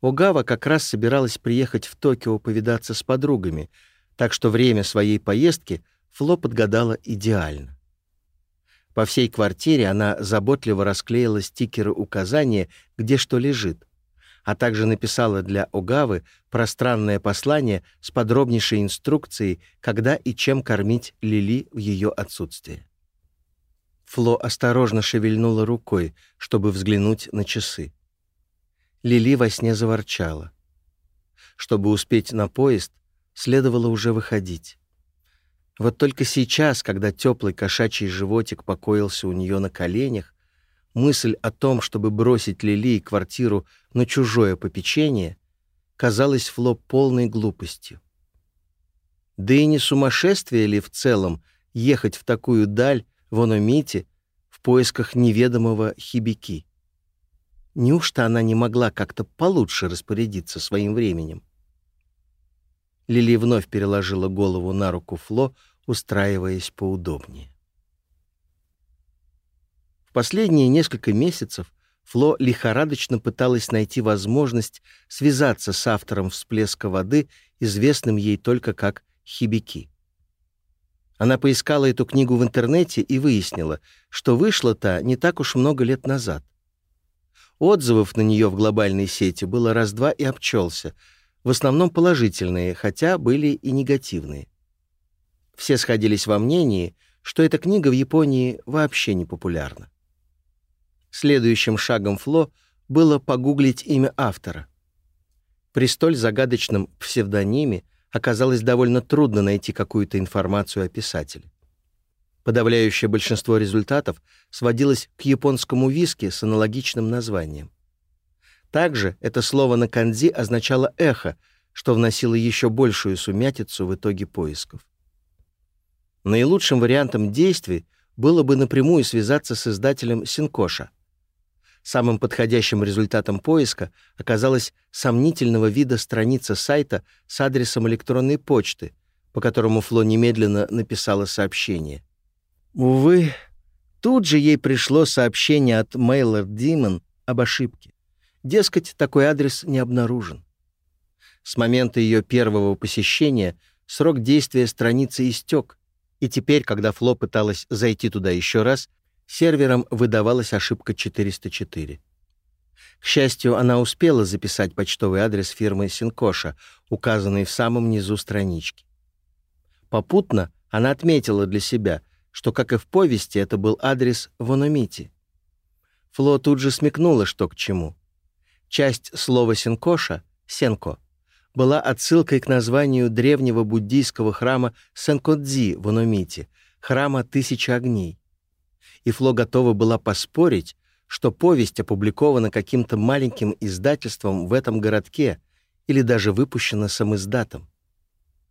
Огава как раз собиралась приехать в Токио повидаться с подругами, так что время своей поездки Фло подгадала идеально. По всей квартире она заботливо расклеила стикеры указания, где что лежит, а также написала для Огавы пространное послание с подробнейшей инструкцией, когда и чем кормить Лили в ее отсутствие. Фло осторожно шевельнула рукой, чтобы взглянуть на часы. Лили во сне заворчала. Чтобы успеть на поезд, следовало уже выходить. Вот только сейчас, когда теплый кошачий животик покоился у нее на коленях, мысль о том, чтобы бросить Лили и квартиру на чужое попечение, казалась Фло полной глупостью. Да и не сумасшествие ли в целом ехать в такую даль в Ономите в поисках неведомого хибики? Неужто она не могла как-то получше распорядиться своим временем? Лили вновь переложила голову на руку Фло, устраиваясь поудобнее. В Последние несколько месяцев Фло лихорадочно пыталась найти возможность связаться с автором всплеска воды, известным ей только как Хибики. Она поискала эту книгу в интернете и выяснила, что вышла та не так уж много лет назад. Отзывов на нее в глобальной сети было раз-два и обчелся, в основном положительные, хотя были и негативные. Все сходились во мнении, что эта книга в Японии вообще не популярна. Следующим шагом Фло было погуглить имя автора. При столь загадочном псевдониме оказалось довольно трудно найти какую-то информацию о писателе. Подавляющее большинство результатов сводилось к японскому виски с аналогичным названием. Также это слово на канзи означало «эхо», что вносило еще большую сумятицу в итоге поисков. Наилучшим вариантом действий было бы напрямую связаться с издателем Синкоша — Самым подходящим результатом поиска оказалась сомнительного вида страница сайта с адресом электронной почты, по которому Фло немедленно написала сообщение. Увы, тут же ей пришло сообщение от Mailer Demon об ошибке. Дескать, такой адрес не обнаружен. С момента ее первого посещения срок действия страницы истек, и теперь, когда Фло пыталась зайти туда еще раз, сервером выдавалась ошибка 404. К счастью, она успела записать почтовый адрес фирмы Синкоша, указанный в самом низу странички. Попутно она отметила для себя, что, как и в повести, это был адрес в Ономите. Фло тут же смекнула, что к чему. Часть слова «синкоша» — «сенко» была отсылкой к названию древнего буддийского храма Сенкодзи в Ономите, храма Тысячи огней. и Фло готова была поспорить, что повесть опубликована каким-то маленьким издательством в этом городке или даже выпущена самиздатом.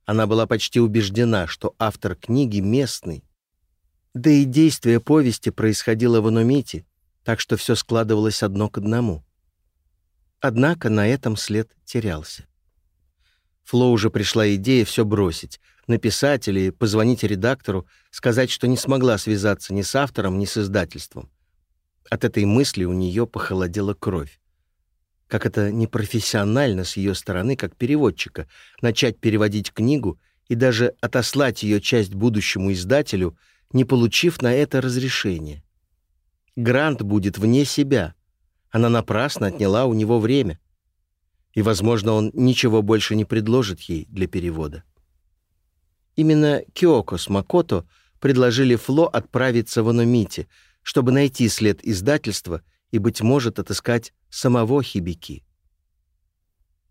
Она была почти убеждена, что автор книги местный. Да и действие повести происходило в Анумите, так что все складывалось одно к одному. Однако на этом след терялся. Фло уже пришла идея все бросить, написать или позвонить редактору, сказать, что не смогла связаться ни с автором, ни с издательством. От этой мысли у нее похолодела кровь. Как это непрофессионально с ее стороны, как переводчика, начать переводить книгу и даже отослать ее часть будущему издателю, не получив на это разрешение. Грант будет вне себя. Она напрасно отняла у него время. И, возможно, он ничего больше не предложит ей для перевода. Именно с Макото предложили Фло отправиться в Аномити, чтобы найти след издательства и, быть может, отыскать самого Хибики.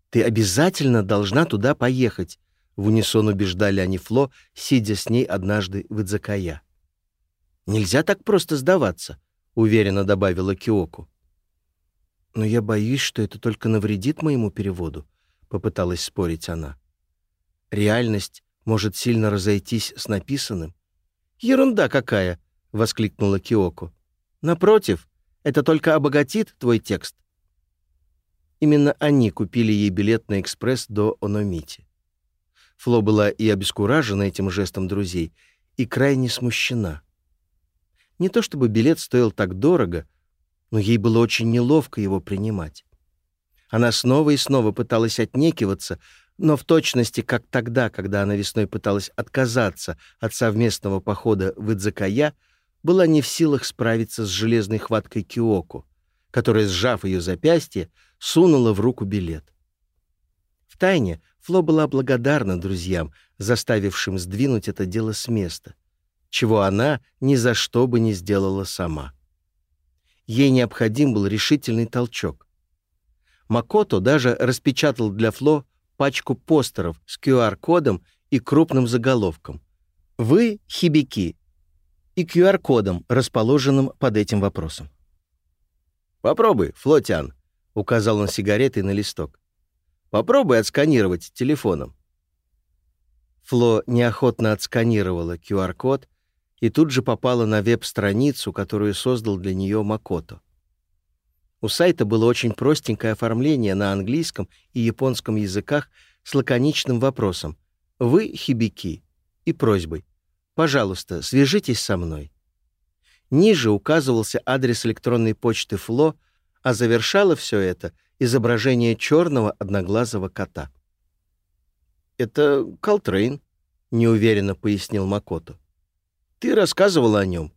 «Ты обязательно должна туда поехать», — в унисон убеждали они Фло, сидя с ней однажды в Идзакая. «Нельзя так просто сдаваться», — уверенно добавила Киоку. «Но я боюсь, что это только навредит моему переводу», — попыталась спорить она. «Реальность может сильно разойтись с написанным. «Ерунда какая!» — воскликнула Киоко. «Напротив, это только обогатит твой текст». Именно они купили ей билет на экспресс до Ономити. Фло была и обескуражена этим жестом друзей, и крайне смущена. Не то чтобы билет стоил так дорого, но ей было очень неловко его принимать. Она снова и снова пыталась отнекиваться, но в точности, как тогда, когда она весной пыталась отказаться от совместного похода в Идзакая, была не в силах справиться с железной хваткой Киоку, которая, сжав ее запястье, сунула в руку билет. Втайне Фло была благодарна друзьям, заставившим сдвинуть это дело с места, чего она ни за что бы не сделала сама. Ей необходим был решительный толчок. Макото даже распечатал для Фло пачку постеров с QR-кодом и крупным заголовком. Вы — хибики. И QR-кодом, расположенным под этим вопросом. «Попробуй, Флотиан», — указал он сигаретой на листок. «Попробуй отсканировать телефоном». Фло неохотно отсканировала QR-код и тут же попала на веб-страницу, которую создал для нее Макото — у сайта было очень простенькое оформление на английском и японском языках с лаконичным вопросом «Вы хибики?» и просьбой «Пожалуйста, свяжитесь со мной». Ниже указывался адрес электронной почты «Фло», а завершало все это изображение черного одноглазого кота. «Это Колтрейн», — неуверенно пояснил Макото. «Ты рассказывал о нем.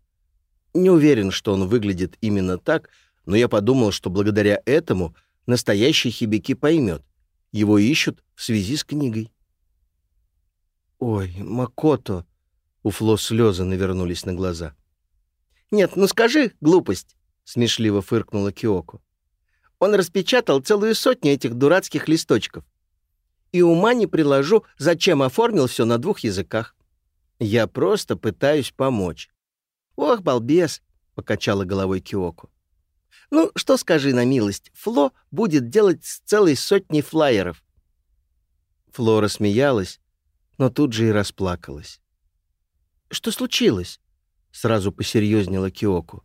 Не уверен, что он выглядит именно так, — но я подумал, что благодаря этому настоящий Хибики поймет. Его ищут в связи с книгой. «Ой, Макото!» — у Фло слезы навернулись на глаза. «Нет, ну скажи глупость!» — смешливо фыркнула Киоко. «Он распечатал целую сотню этих дурацких листочков. И ума не приложу, зачем оформил все на двух языках. Я просто пытаюсь помочь». «Ох, балбес!» — покачала головой Киоко. Ну, что скажи на милость, Фло будет делать с целой сотней флайеров». Флора смеялась, но тут же и расплакалась. «Что случилось?» — сразу посерьезнела Киоку.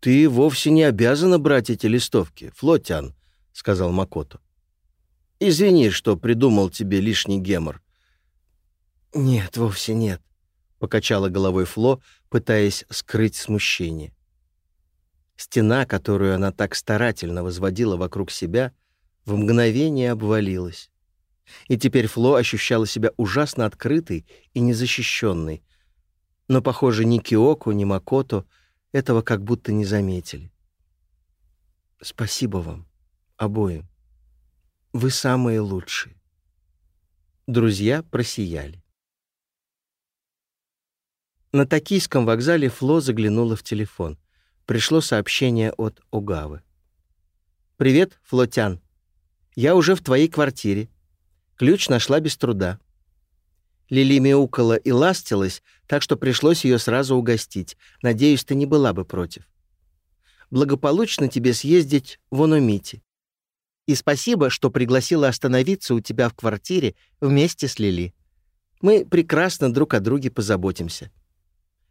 «Ты вовсе не обязана брать эти листовки, Флотян», — сказал Макото. «Извини, что придумал тебе лишний гемор». «Нет, вовсе нет», — покачала головой Фло, пытаясь скрыть смущение. Стена, которую она так старательно возводила вокруг себя, в мгновение обвалилась. И теперь Фло ощущала себя ужасно открытой и незащищенной. Но, похоже, ни Киоку, ни Макото этого как будто не заметили. «Спасибо вам, обоим. Вы самые лучшие». Друзья просияли. На токийском вокзале Фло заглянула в телефон — пришло сообщение от Огавы. «Привет, Флотян. Я уже в твоей квартире. Ключ нашла без труда». Лили мяукала и ластилась, так что пришлось ее сразу угостить. Надеюсь, ты не была бы против. Благополучно тебе съездить в Онумите. И спасибо, что пригласила остановиться у тебя в квартире вместе с Лили. Мы прекрасно друг о друге позаботимся.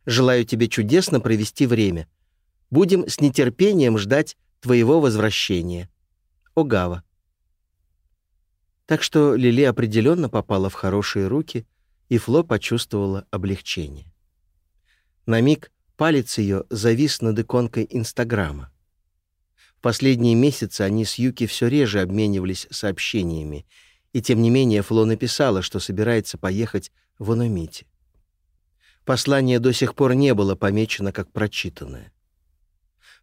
Желаю тебе чудесно провести время. Будем с нетерпением ждать твоего возвращения. Огава. Так что Лили определенно попала в хорошие руки, и Фло почувствовала облегчение. На миг палец ее завис над иконкой Инстаграма. В последние месяцы они с Юки все реже обменивались сообщениями, и тем не менее Фло написала, что собирается поехать в Аномите. Послание до сих пор не было помечено как прочитанное.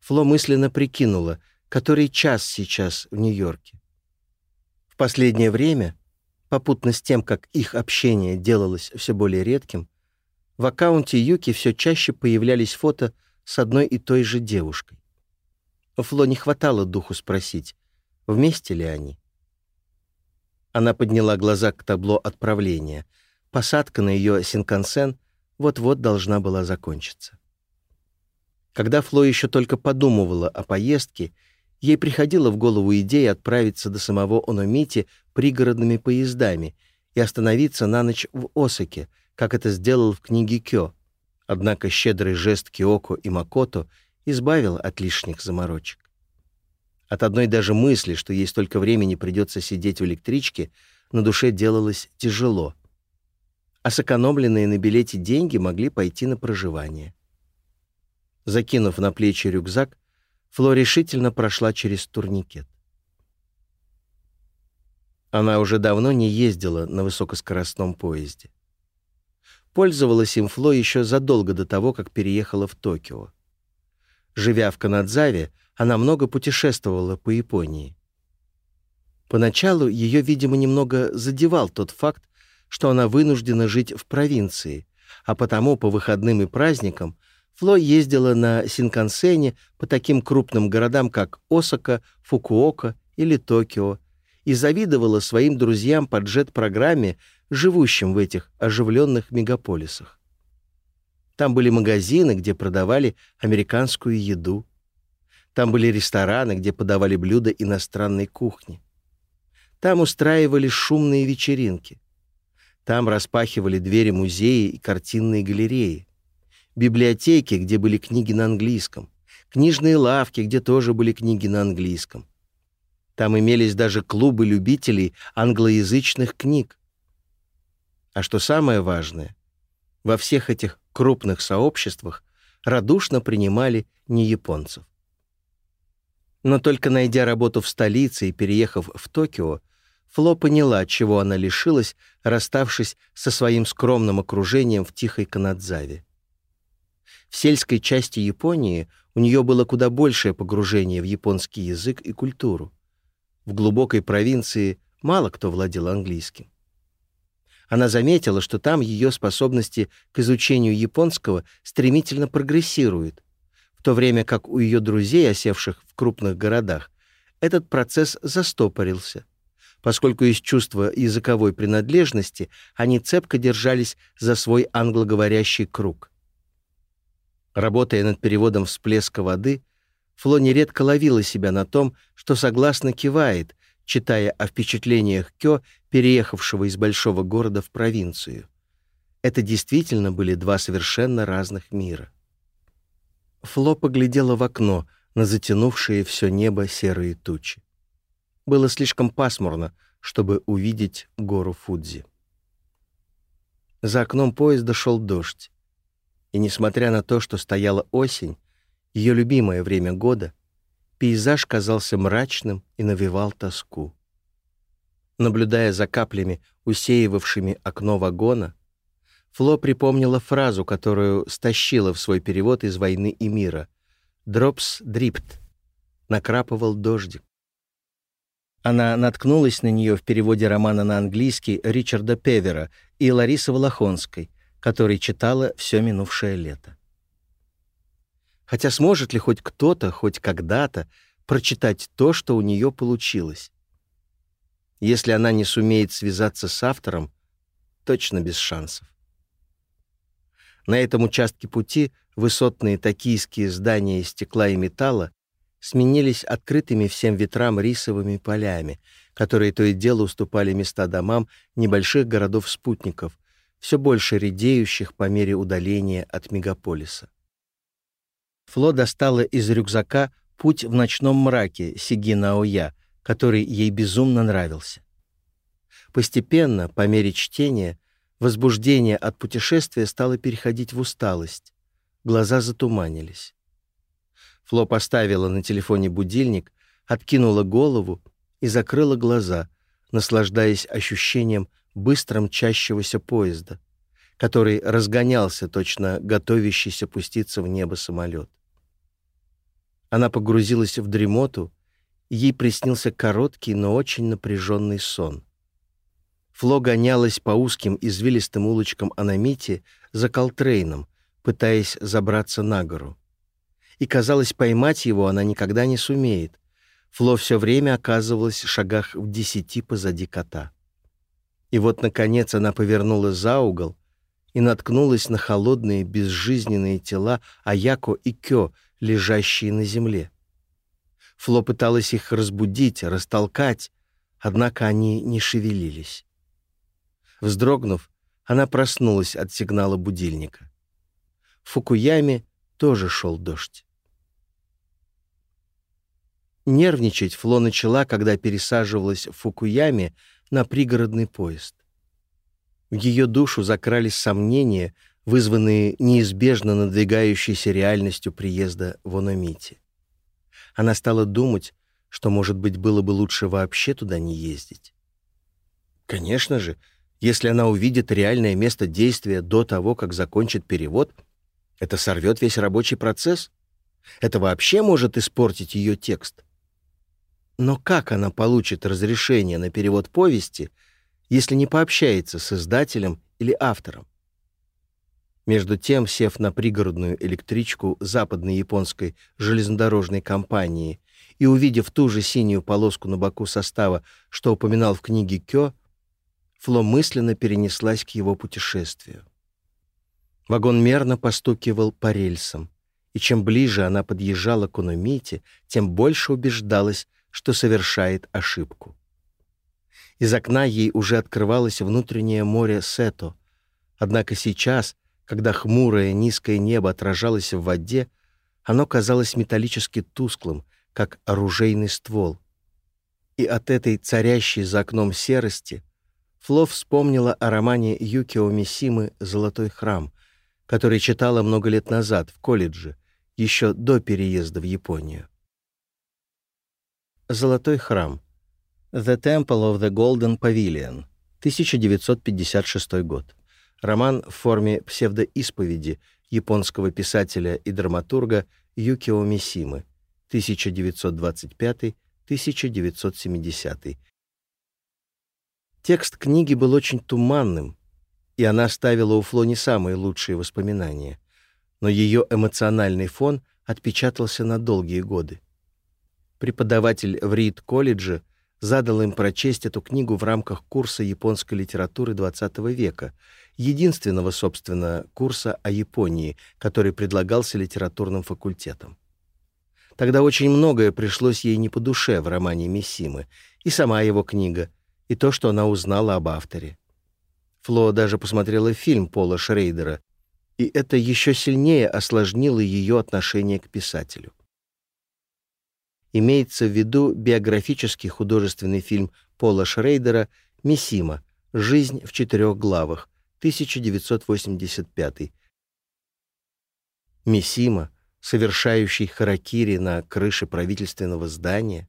Фло мысленно прикинула, который час сейчас в Нью-Йорке. В последнее время, попутно с тем, как их общение делалось все более редким, в аккаунте Юки все чаще появлялись фото с одной и той же девушкой. Фло не хватало духу спросить, вместе ли они. Она подняла глаза к табло отправления. Посадка на ее синкансен вот-вот должна была закончиться. Когда Фло еще только подумывала о поездке, ей приходила в голову идея отправиться до самого Ономити пригородными поездами и остановиться на ночь в Осаке, как это сделал в книге Кё. Однако щедрый жест Киоко и Макото избавил от лишних заморочек. От одной даже мысли, что ей столько времени придется сидеть в электричке, на душе делалось тяжело. А сэкономленные на билете деньги могли пойти на проживание. Закинув на плечи рюкзак, Фло решительно прошла через турникет. Она уже давно не ездила на высокоскоростном поезде. Пользовалась им Фло еще задолго до того, как переехала в Токио. Живя в Канадзаве, она много путешествовала по Японии. Поначалу ее, видимо, немного задевал тот факт, что она вынуждена жить в провинции, а потому по выходным и праздникам – Фло ездила на Синкансене по таким крупным городам, как Осака, Фукуока или Токио, и завидовала своим друзьям по джет-программе, живущим в этих оживленных мегаполисах. Там были магазины, где продавали американскую еду. Там были рестораны, где подавали блюда иностранной кухни. Там устраивали шумные вечеринки. Там распахивали двери музеи и картинные галереи библиотеки, где были книги на английском, книжные лавки, где тоже были книги на английском. Там имелись даже клубы любителей англоязычных книг. А что самое важное, во всех этих крупных сообществах радушно принимали не японцев. Но только найдя работу в столице и переехав в Токио, Фло поняла, чего она лишилась, расставшись со своим скромным окружением в тихой Канадзаве. В сельской части Японии у нее было куда большее погружение в японский язык и культуру. В глубокой провинции мало кто владел английским. Она заметила, что там ее способности к изучению японского стремительно прогрессируют, в то время как у ее друзей, осевших в крупных городах, этот процесс застопорился, поскольку из чувства языковой принадлежности они цепко держались за свой англоговорящий круг — Работая над переводом всплеска воды, Фло нередко ловила себя на том, что согласно кивает, читая о впечатлениях Кё, переехавшего из большого города в провинцию. Это действительно были два совершенно разных мира. Фло поглядела в окно на затянувшие все небо серые тучи. Было слишком пасмурно, чтобы увидеть гору Фудзи. За окном поезда шел дождь. И несмотря на то, что стояла осень, ее любимое время года, пейзаж казался мрачным и навевал тоску. Наблюдая за каплями, усеивавшими окно вагона, Фло припомнила фразу, которую стащила в свой перевод из «Войны и мира» «Дропс дрипт» — накрапывал дождик. Она наткнулась на нее в переводе романа на английский Ричарда Певера и Ларисы Волохонской, который читала все минувшее лето. Хотя сможет ли хоть кто-то, хоть когда-то прочитать то, что у нее получилось? Если она не сумеет связаться с автором, точно без шансов. На этом участке пути высотные токийские здания из стекла и металла сменились открытыми всем ветрам рисовыми полями, которые то и дело уступали места домам небольших городов-спутников, все больше редеющих по мере удаления от мегаполиса. Фло достала из рюкзака «Путь в ночном мраке» Сигина Оя, который ей безумно нравился. Постепенно, по мере чтения, возбуждение от путешествия стало переходить в усталость. Глаза затуманились. Фло поставила на телефоне будильник, откинула голову и закрыла глаза, наслаждаясь ощущением быстрым чащегося поезда, который разгонялся, точно готовящийся пуститься в небо самолет. Она погрузилась в дремоту, и ей приснился короткий, но очень напряженный сон. Фло гонялась по узким извилистым улочкам Анамити за Колтрейном, пытаясь забраться на гору. И, казалось, поймать его она никогда не сумеет. Фло все время оказывалась в шагах в десяти позади кота. И вот, наконец, она повернула за угол и наткнулась на холодные безжизненные тела Аяко и Кё, лежащие на земле. Фло пыталась их разбудить, растолкать, однако они не шевелились. Вздрогнув, она проснулась от сигнала будильника. В Фукуяме тоже шел дождь. Нервничать Фло начала, когда пересаживалась в Фукуяме на пригородный поезд. В ее душу закрались сомнения, вызванные неизбежно надвигающейся реальностью приезда в Ономити. Она стала думать, что, может быть, было бы лучше вообще туда не ездить. Конечно же, если она увидит реальное место действия до того, как закончит перевод, это сорвет весь рабочий процесс. Это вообще может испортить ее текст. Но как она получит разрешение на перевод повести, если не пообщается с издателем или автором? Между тем, сев на пригородную электричку западной японской железнодорожной компании и увидев ту же синюю полоску на боку состава, что упоминал в книге Кё, Фло мысленно перенеслась к его путешествию. Вагон мерно постукивал по рельсам, и чем ближе она подъезжала к Унумите, тем больше убеждалась, что совершает ошибку. Из окна ей уже открывалось внутреннее море Сето, однако сейчас, когда хмурое низкое небо отражалось в воде, оно казалось металлически тусклым, как оружейный ствол. И от этой царящей за окном серости Фло вспомнила о романе Юкио Мисимы «Золотой храм», который читала много лет назад в колледже, еще до переезда в Японию. Золотой храм. The Temple of the Golden Pavilion. 1956 год. Роман в форме псевдоисповеди японского писателя и драматурга Юкио Мисимы. 1925-1970. Текст книги был очень туманным, и она оставила у Фло не самые лучшие воспоминания, но ее эмоциональный фон отпечатался на долгие годы преподаватель в Рид-колледже, задал им прочесть эту книгу в рамках курса японской литературы XX века, единственного, собственно, курса о Японии, который предлагался литературным факультетом. Тогда очень многое пришлось ей не по душе в романе Мисимы, и сама его книга, и то, что она узнала об авторе. Фло даже посмотрела фильм Пола Шрейдера, и это еще сильнее осложнило ее отношение к писателю имеется в виду биографический художественный фильм Пола Шрейдера «Мисима. Жизнь в четырех главах. 1985». Мисима, совершающий харакири на крыше правительственного здания?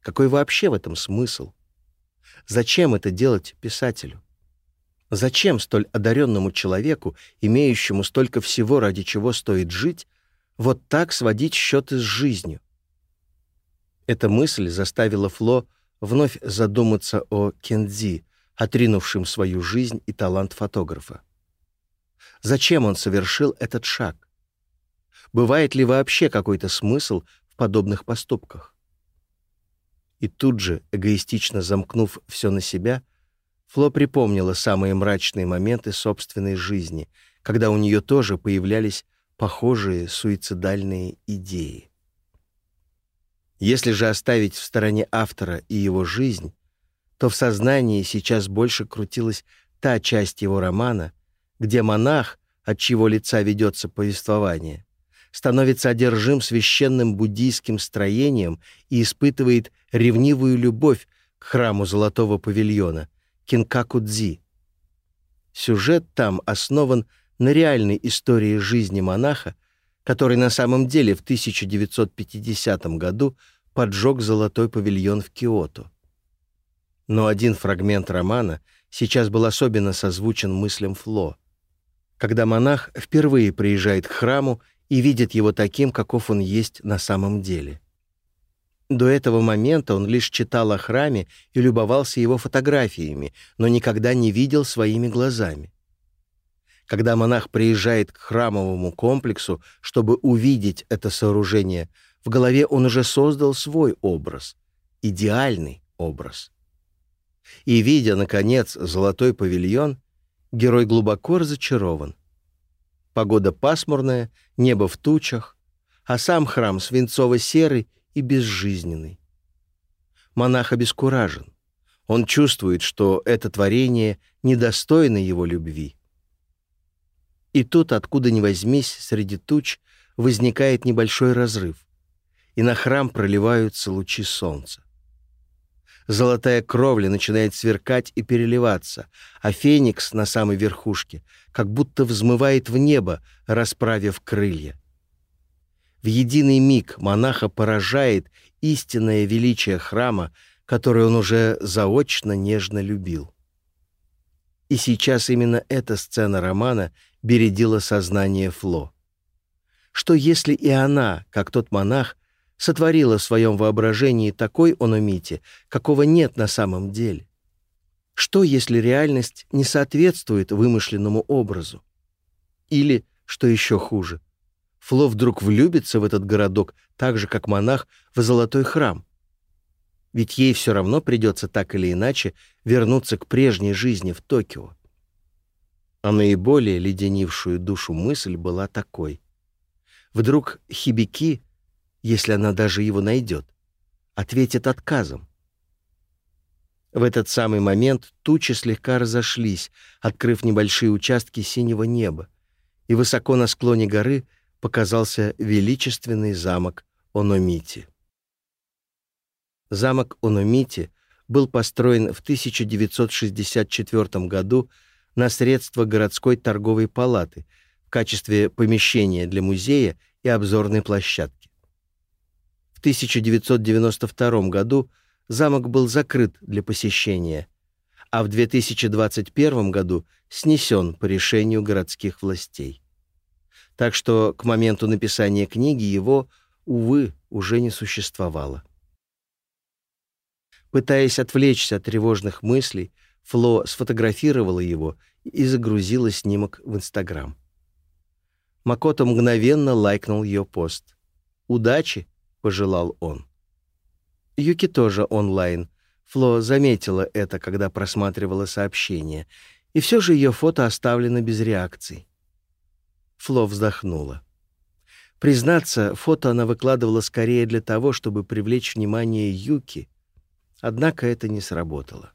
Какой вообще в этом смысл? Зачем это делать писателю? Зачем столь одаренному человеку, имеющему столько всего, ради чего стоит жить, вот так сводить счеты с жизнью? Эта мысль заставила Фло вновь задуматься о Кензи, отринувшем свою жизнь и талант фотографа. Зачем он совершил этот шаг? Бывает ли вообще какой-то смысл в подобных поступках? И тут же, эгоистично замкнув все на себя, Фло припомнила самые мрачные моменты собственной жизни, когда у нее тоже появлялись похожие суицидальные идеи. Если же оставить в стороне автора и его жизнь, то в сознании сейчас больше крутилась та часть его романа, где монах, от чьего лица ведется повествование, становится одержим священным буддийским строением и испытывает ревнивую любовь к храму Золотого павильона, Кинкакудзи. Сюжет там основан на реальной истории жизни монаха, который на самом деле в 1950 году поджег золотой павильон в Киото. Но один фрагмент романа сейчас был особенно созвучен мыслям Фло. Когда монах впервые приезжает к храму и видит его таким, каков он есть на самом деле. До этого момента он лишь читал о храме и любовался его фотографиями, но никогда не видел своими глазами когда монах приезжает к храмовому комплексу, чтобы увидеть это сооружение, в голове он уже создал свой образ, идеальный образ. И, видя, наконец, золотой павильон, герой глубоко разочарован. Погода пасмурная, небо в тучах, а сам храм свинцово-серый и безжизненный. Монах обескуражен. Он чувствует, что это творение недостойно его любви — и тут, откуда ни возьмись, среди туч возникает небольшой разрыв, и на храм проливаются лучи солнца. Золотая кровля начинает сверкать и переливаться, а феникс на самой верхушке как будто взмывает в небо, расправив крылья. В единый миг монаха поражает истинное величие храма, который он уже заочно нежно любил. И сейчас именно эта сцена романа — бередила сознание Фло. Что если и она, как тот монах, сотворила в своем воображении такой ономите, какого нет на самом деле? Что, если реальность не соответствует вымышленному образу? Или, что еще хуже, Фло вдруг влюбится в этот городок так же, как монах в золотой храм? Ведь ей все равно придется так или иначе вернуться к прежней жизни в Токио. А наиболее леденившую душу мысль была такой. Вдруг Хибики, если она даже его найдет, ответит отказом. В этот самый момент тучи слегка разошлись, открыв небольшие участки синего неба, и высоко на склоне горы — показался величественный замок Ономити. Замок Ономити был построен в 1964 году на средства городской торговой палаты в качестве помещения для музея и обзорной площадки. В 1992 году замок был закрыт для посещения, а в 2021 году снесен по решению городских властей. Так что к моменту написания книги его, увы, уже не существовало. Пытаясь отвлечься от тревожных мыслей, Фло сфотографировала его и загрузила снимок в Инстаграм. Макото мгновенно лайкнул ее пост. «Удачи!» — пожелал он. Юки тоже онлайн. Фло заметила это, когда просматривала сообщение, и все же ее фото оставлено без реакции. Фло вздохнула. Признаться, фото она выкладывала скорее для того, чтобы привлечь внимание Юки, однако это не сработало.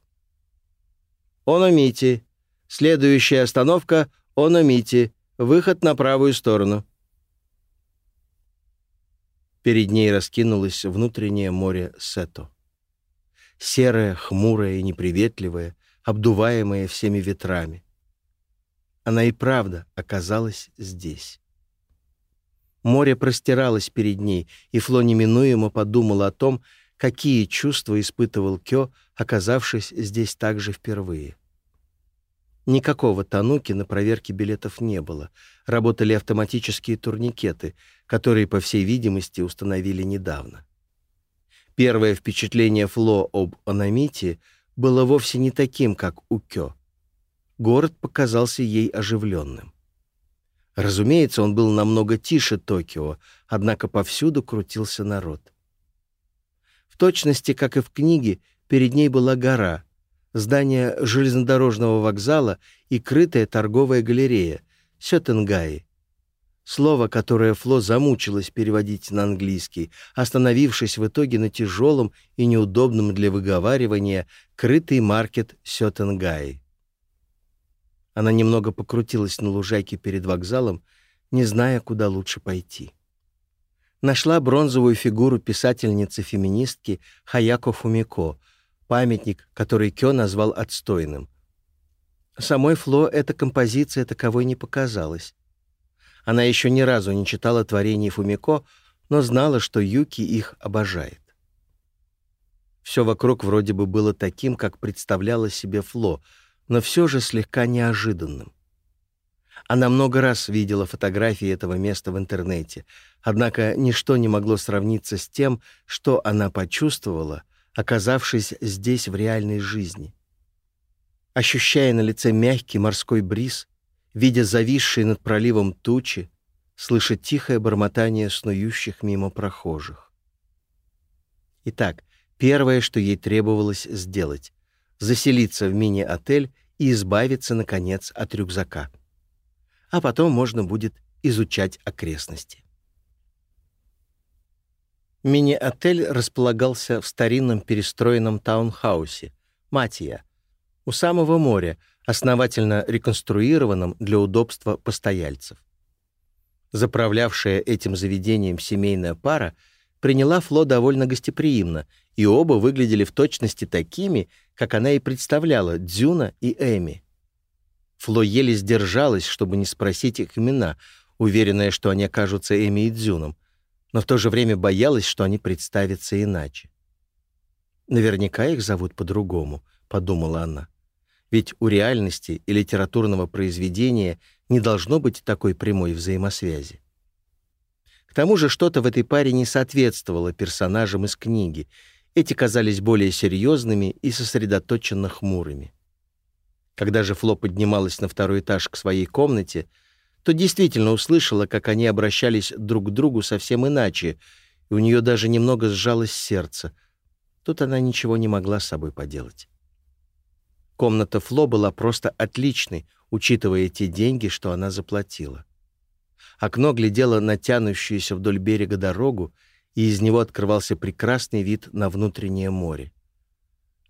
Ономити. Следующая остановка — Ономити. Выход на правую сторону». Перед ней раскинулось внутреннее море Сето. Серое, хмурое и неприветливое, обдуваемое всеми ветрами. Она и правда оказалась здесь. Море простиралось перед ней, и Фло неминуемо подумала о том, какие чувства испытывал Кё, оказавшись здесь также впервые. Никакого тануки на проверке билетов не было. Работали автоматические турникеты, которые, по всей видимости, установили недавно. Первое впечатление Фло об Анамите было вовсе не таким, как у Кё. Город показался ей оживленным. Разумеется, он был намного тише Токио, однако повсюду крутился народ. В точности, как и в книге, Перед ней была гора, здание железнодорожного вокзала и крытая торговая галерея Сётенгаи. Слово, которое Фло замучилась переводить на английский, остановившись в итоге на тяжелом и неудобном для выговаривания «крытый маркет Сётенгаи». Она немного покрутилась на лужайке перед вокзалом, не зная, куда лучше пойти. Нашла бронзовую фигуру писательницы-феминистки Хаяко Фумико — памятник, который Кё назвал отстойным. Самой Фло эта композиция таковой не показалась. Она еще ни разу не читала творений Фумико, но знала, что Юки их обожает. Все вокруг вроде бы было таким, как представляла себе Фло, но все же слегка неожиданным. Она много раз видела фотографии этого места в интернете, однако ничто не могло сравниться с тем, что она почувствовала — оказавшись здесь в реальной жизни. Ощущая на лице мягкий морской бриз, видя зависшие над проливом тучи, слыша тихое бормотание снующих мимо прохожих. Итак, первое, что ей требовалось сделать — заселиться в мини-отель и избавиться, наконец, от рюкзака. А потом можно будет изучать окрестности. Мини-отель располагался в старинном перестроенном таунхаусе «Матия» у самого моря, основательно реконструированном для удобства постояльцев. Заправлявшая этим заведением семейная пара приняла Фло довольно гостеприимно, и оба выглядели в точности такими, как она и представляла Дзюна и Эми. Фло еле сдержалась, чтобы не спросить их имена, уверенная, что они окажутся Эми и Дзюном, но в то же время боялась, что они представятся иначе. «Наверняка их зовут по-другому», — подумала она. «Ведь у реальности и литературного произведения не должно быть такой прямой взаимосвязи». К тому же что-то в этой паре не соответствовало персонажам из книги. Эти казались более серьезными и сосредоточенно хмурыми. Когда же Фло поднималась на второй этаж к своей комнате — то действительно услышала, как они обращались друг к другу совсем иначе, и у нее даже немного сжалось сердце. Тут она ничего не могла с собой поделать. Комната Фло была просто отличной, учитывая те деньги, что она заплатила. Окно глядело на тянущуюся вдоль берега дорогу, и из него открывался прекрасный вид на внутреннее море.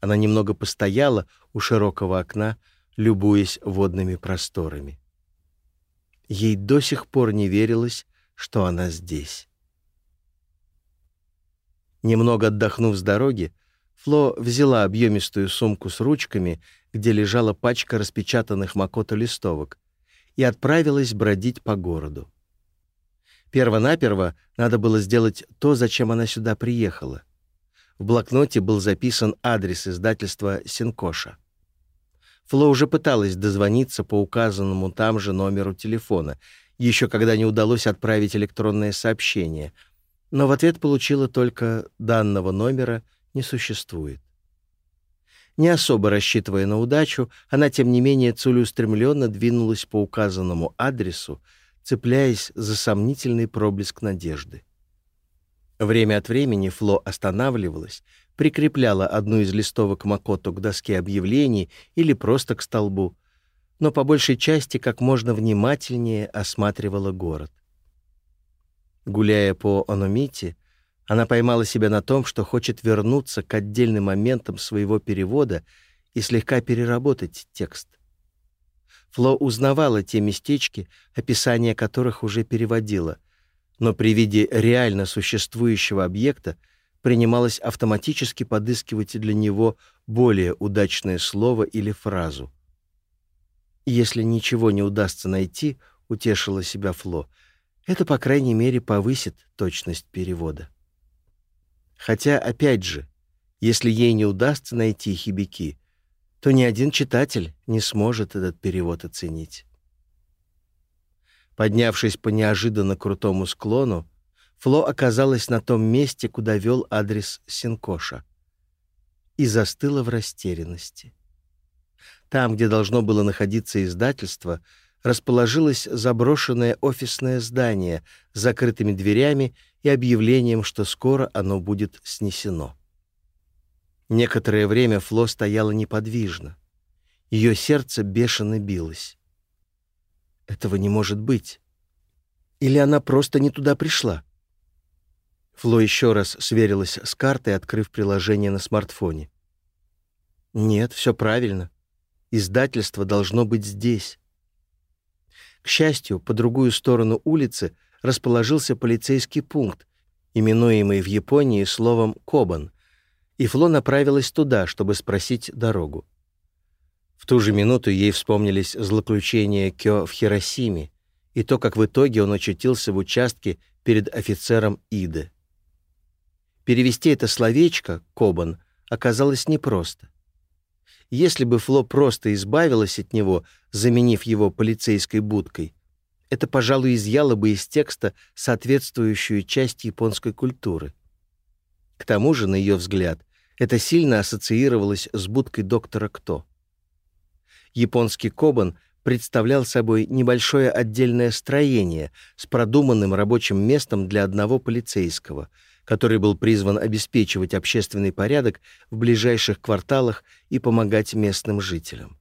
Она немного постояла у широкого окна, любуясь водными просторами ей до сих пор не верилось, что она здесь. Немного отдохнув с дороги, Фло взяла объемистую сумку с ручками, где лежала пачка распечатанных Макото листовок, и отправилась бродить по городу. Первонаперво надо было сделать то, зачем она сюда приехала. В блокноте был записан адрес издательства «Синкоша». Фло уже пыталась дозвониться по указанному там же номеру телефона, еще когда не удалось отправить электронное сообщение, но в ответ получила только «данного номера не существует». Не особо рассчитывая на удачу, она, тем не менее, целеустремленно двинулась по указанному адресу, цепляясь за сомнительный проблеск надежды. Время от времени Фло останавливалась — прикрепляла одну из листовок Макото к доске объявлений или просто к столбу, но по большей части как можно внимательнее осматривала город. Гуляя по Ономите, она поймала себя на том, что хочет вернуться к отдельным моментам своего перевода и слегка переработать текст. Фло узнавала те местечки, описание которых уже переводила, но при виде реально существующего объекта — принималось автоматически подыскивать для него более удачное слово или фразу. «Если ничего не удастся найти», — утешила себя Фло, — «это, по крайней мере, повысит точность перевода». Хотя, опять же, если ей не удастся найти хибики, то ни один читатель не сможет этот перевод оценить. Поднявшись по неожиданно крутому склону, Фло оказалась на том месте, куда вел адрес Синкоша, и застыла в растерянности. Там, где должно было находиться издательство, расположилось заброшенное офисное здание с закрытыми дверями и объявлением, что скоро оно будет снесено. Некоторое время Фло стояла неподвижно. Ее сердце бешено билось. Этого не может быть. Или она просто не туда пришла? Фло еще раз сверилась с картой, открыв приложение на смартфоне. «Нет, все правильно. Издательство должно быть здесь». К счастью, по другую сторону улицы расположился полицейский пункт, именуемый в Японии словом «кобан», и Фло направилась туда, чтобы спросить дорогу. В ту же минуту ей вспомнились злоключения Кё в Хиросиме и то, как в итоге он очутился в участке перед офицером Иды. Перевести это словечко «кобан» оказалось непросто. Если бы Фло просто избавилась от него, заменив его полицейской будкой, это, пожалуй, изъяло бы из текста соответствующую часть японской культуры. К тому же, на ее взгляд, это сильно ассоциировалось с будкой доктора Кто. Японский кобан представлял собой небольшое отдельное строение с продуманным рабочим местом для одного полицейского — который был призван обеспечивать общественный порядок в ближайших кварталах и помогать местным жителям.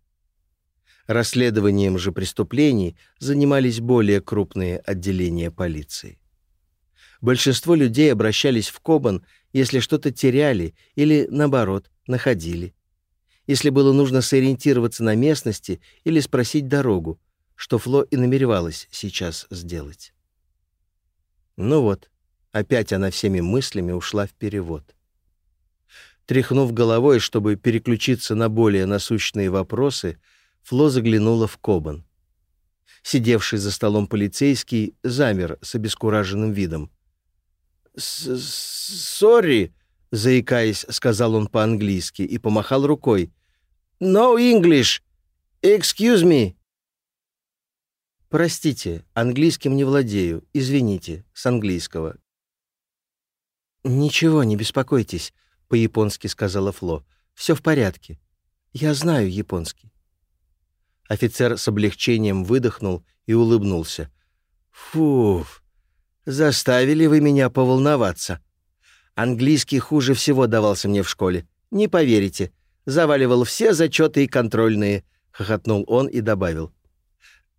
Расследованием же преступлений занимались более крупные отделения полиции. Большинство людей обращались в Кобан, если что-то теряли или, наоборот, находили. Если было нужно сориентироваться на местности или спросить дорогу, что Фло и намеревалась сейчас сделать. Ну вот, опять она всеми мыслями ушла в перевод. Тряхнув головой, чтобы переключиться на более насущные вопросы, Фло заглянула в Кобан. Сидевший за столом полицейский замер с обескураженным видом. «Сори», — заикаясь, сказал он по-английски и помахал рукой. «No English! Excuse me!» «Простите, английским не владею. Извините, с английского». «Ничего, не беспокойтесь», — по-японски сказала Фло. «Все в порядке. Я знаю японский». Офицер с облегчением выдохнул и улыбнулся. «Фуф, заставили вы меня поволноваться. Английский хуже всего давался мне в школе. Не поверите. Заваливал все зачеты и контрольные», — хохотнул он и добавил.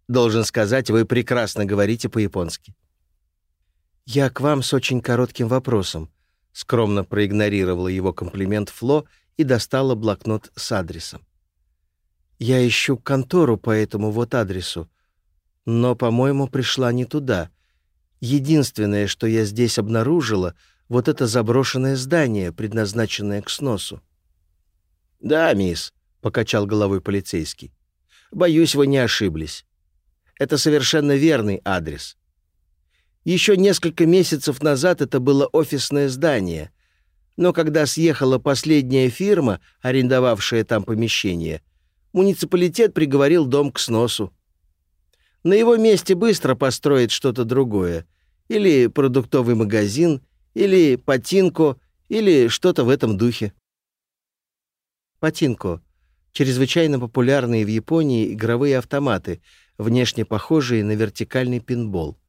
«Должен сказать, вы прекрасно говорите по-японски». «Я к вам с очень коротким вопросом. скромно проигнорировала его комплимент Фло и достала блокнот с адресом. Я ищу контору по этому вот адресу, но, по-моему, пришла не туда. Единственное, что я здесь обнаружила, вот это заброшенное здание, предназначенное к сносу. «Да, мисс», — покачал головой полицейский. «Боюсь, вы не ошиблись. Это совершенно верный адрес. Еще несколько месяцев назад это было офисное здание, но когда съехала последняя фирма, арендовавшая там помещение, муниципалитет приговорил дом к сносу. На его месте быстро построят что-то другое, или продуктовый магазин, или патинку, или что-то в этом духе. Патинку — чрезвычайно популярные в Японии игровые автоматы, внешне похожие на вертикальный пинбол —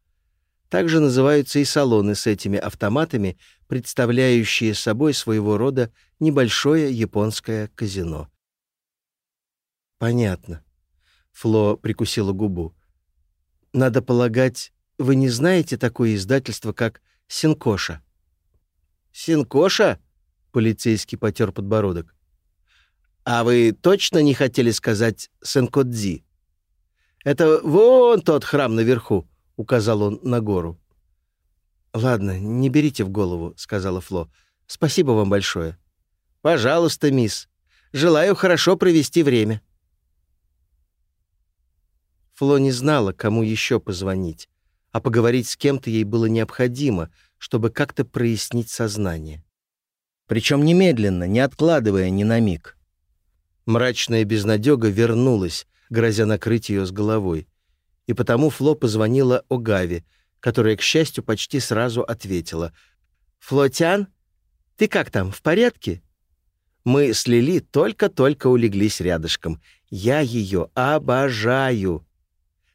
также называются и салоны с этими автоматами, представляющие собой своего рода небольшое японское казино. «Понятно». Фло прикусила губу. «Надо полагать, вы не знаете такое издательство, как «Синкоша»?» «Синкоша?» — полицейский потер подбородок. «А вы точно не хотели сказать «Сенкодзи»?» «Это вон тот храм наверху», указал он на гору. «Ладно, не берите в голову», — сказала Фло. «Спасибо вам большое». «Пожалуйста, мисс. Желаю хорошо провести время». Фло не знала, кому еще позвонить, а поговорить с кем-то ей было необходимо, чтобы как-то прояснить сознание. Причем немедленно, не откладывая ни на миг. Мрачная безнадега вернулась, грозя накрыть ее с головой. и потому Фло позвонила Огаве, которая, к счастью, почти сразу ответила. «Флотян, ты как там, в порядке?» Мы с Лили только-только улеглись рядышком. Я ее обожаю.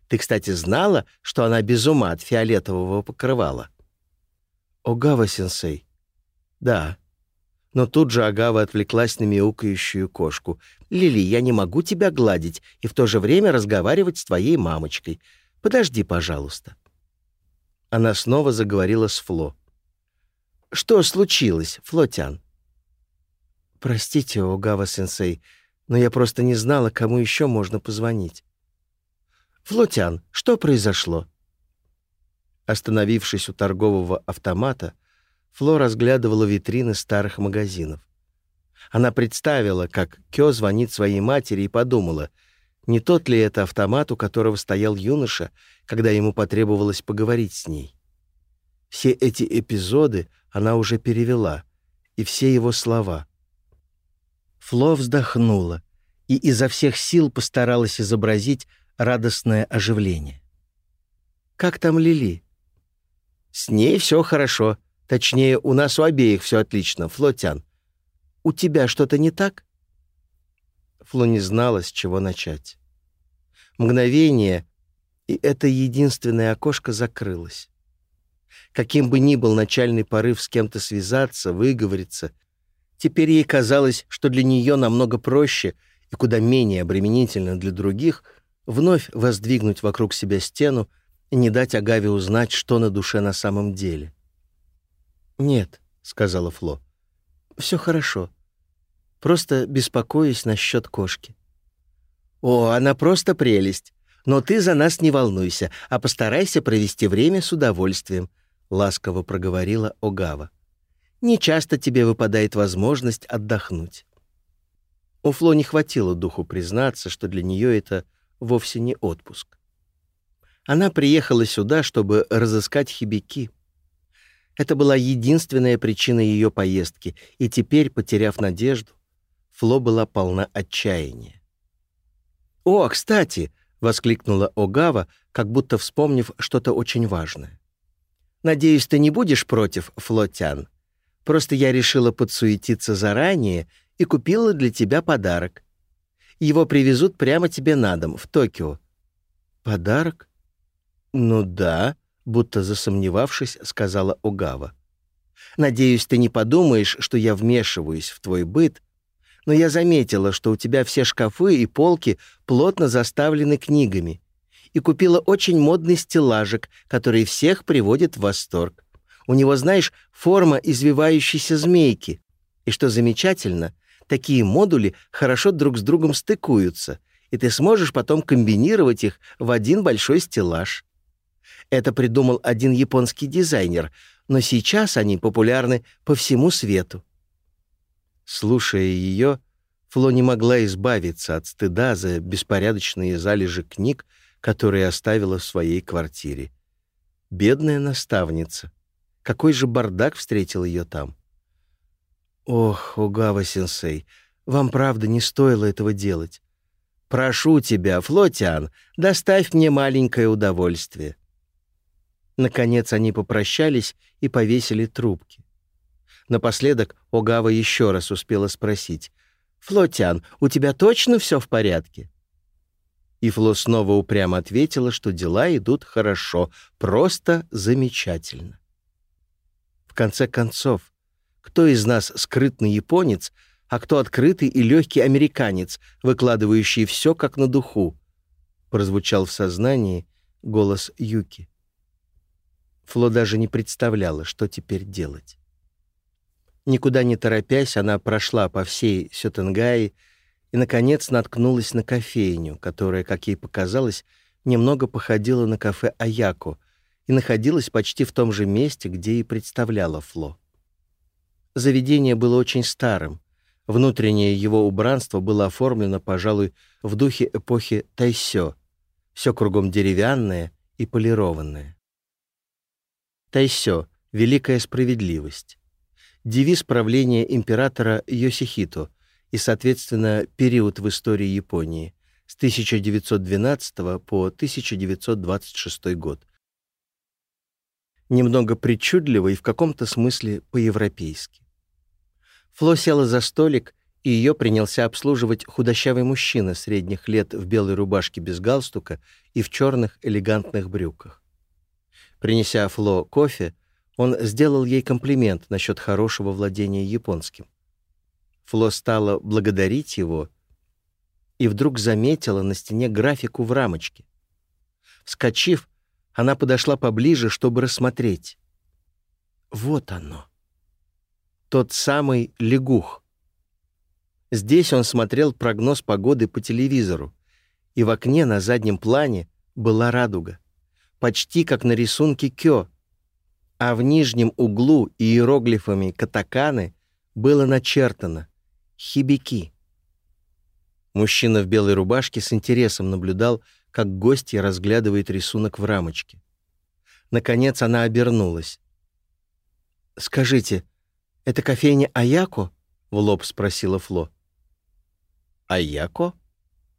Ты, кстати, знала, что она без ума от фиолетового покрывала? Огава-сенсей. Да. но тут же Агава отвлеклась на мяукающую кошку. «Лили, я не могу тебя гладить и в то же время разговаривать с твоей мамочкой. Подожди, пожалуйста». Она снова заговорила с Фло. «Что случилось, Флотян?» «Простите, Огава-сенсей, но я просто не знала, кому еще можно позвонить». «Флотян, что произошло?» Остановившись у торгового автомата, Фло разглядывала витрины старых магазинов. Она представила, как Кё звонит своей матери и подумала, не тот ли это автомат, у которого стоял юноша, когда ему потребовалось поговорить с ней. Все эти эпизоды она уже перевела, и все его слова. Фло вздохнула и изо всех сил постаралась изобразить радостное оживление. «Как там Лили?» «С ней все хорошо», Точнее, у нас у обеих все отлично, Флотян. У тебя что-то не так?» Фло не знала, с чего начать. Мгновение, и это единственное окошко закрылось. Каким бы ни был начальный порыв с кем-то связаться, выговориться, теперь ей казалось, что для нее намного проще и куда менее обременительно для других вновь воздвигнуть вокруг себя стену и не дать Агаве узнать, что на душе на самом деле. «Нет», — сказала Фло. «Все хорошо. Просто беспокоюсь насчет кошки». «О, она просто прелесть. Но ты за нас не волнуйся, а постарайся провести время с удовольствием», — ласково проговорила Огава. «Не часто тебе выпадает возможность отдохнуть». У Фло не хватило духу признаться, что для нее это вовсе не отпуск. Она приехала сюда, чтобы разыскать хибики — это была единственная причина ее поездки, и теперь, потеряв надежду, Фло была полна отчаяния. «О, кстати!» — воскликнула Огава, как будто вспомнив что-то очень важное. «Надеюсь, ты не будешь против, Флотян. Просто я решила подсуетиться заранее и купила для тебя подарок. Его привезут прямо тебе на дом, в Токио». «Подарок?» «Ну да», будто засомневавшись, сказала Огава. «Надеюсь, ты не подумаешь, что я вмешиваюсь в твой быт, но я заметила, что у тебя все шкафы и полки плотно заставлены книгами, и купила очень модный стеллажик, который всех приводит в восторг. У него, знаешь, форма извивающейся змейки. И что замечательно, такие модули хорошо друг с другом стыкуются, и ты сможешь потом комбинировать их в один большой стеллаж». Это придумал один японский дизайнер, но сейчас они популярны по всему свету. Слушая ее, Фло не могла избавиться от стыда за беспорядочные залежи книг, которые оставила в своей квартире. Бедная наставница. Какой же бардак встретил ее там? «Ох, Огава-сенсей, вам правда не стоило этого делать. Прошу тебя, Флотиан, доставь мне маленькое удовольствие». Наконец они попрощались и повесили трубки. Напоследок Огава еще раз успела спросить. «Флотян, у тебя точно все в порядке?» И Фло снова упрямо ответила, что дела идут хорошо, просто замечательно. В конце концов, кто из нас скрытный японец, а кто открытый и легкий американец, выкладывающий все как на духу? Прозвучал в сознании голос Юки. Фло даже не представляла, что теперь делать. Никуда не торопясь, она прошла по всей Сётенгаи и, наконец, наткнулась на кофейню, которая, как ей показалось, немного походила на кафе «Аяко» и находилась почти в том же месте, где и представляла Фло. Заведение было очень старым. Внутреннее его убранство было оформлено, пожалуй, в духе эпохи Тайсё. всё кругом деревянное и полированное. Тайсё — великая справедливость. Девиз правления императора Йосихито и, соответственно, период в истории Японии с 1912 по 1926 год. Немного причудливо и в каком-то смысле по-европейски. Фло села за столик, и ее принялся обслуживать худощавый мужчина средних лет в белой рубашке без галстука и в черных элегантных брюках. Принеся Фло кофе, он сделал ей комплимент насчет хорошего владения японским. Фло стала благодарить его и вдруг заметила на стене графику в рамочке. Вскочив, она подошла поближе, чтобы рассмотреть. Вот оно. Тот самый лягух. Здесь он смотрел прогноз погоды по телевизору, и в окне на заднем плане была радуга — почти как на рисунке кё, а в нижнем углу иероглифами катаканы было начертано «Хибики». Мужчина в белой рубашке с интересом наблюдал, как гостья разглядывает рисунок в рамочке. Наконец она обернулась. «Скажите, это кофейня Аяко?» — в лоб спросила Фло. «Аяко?»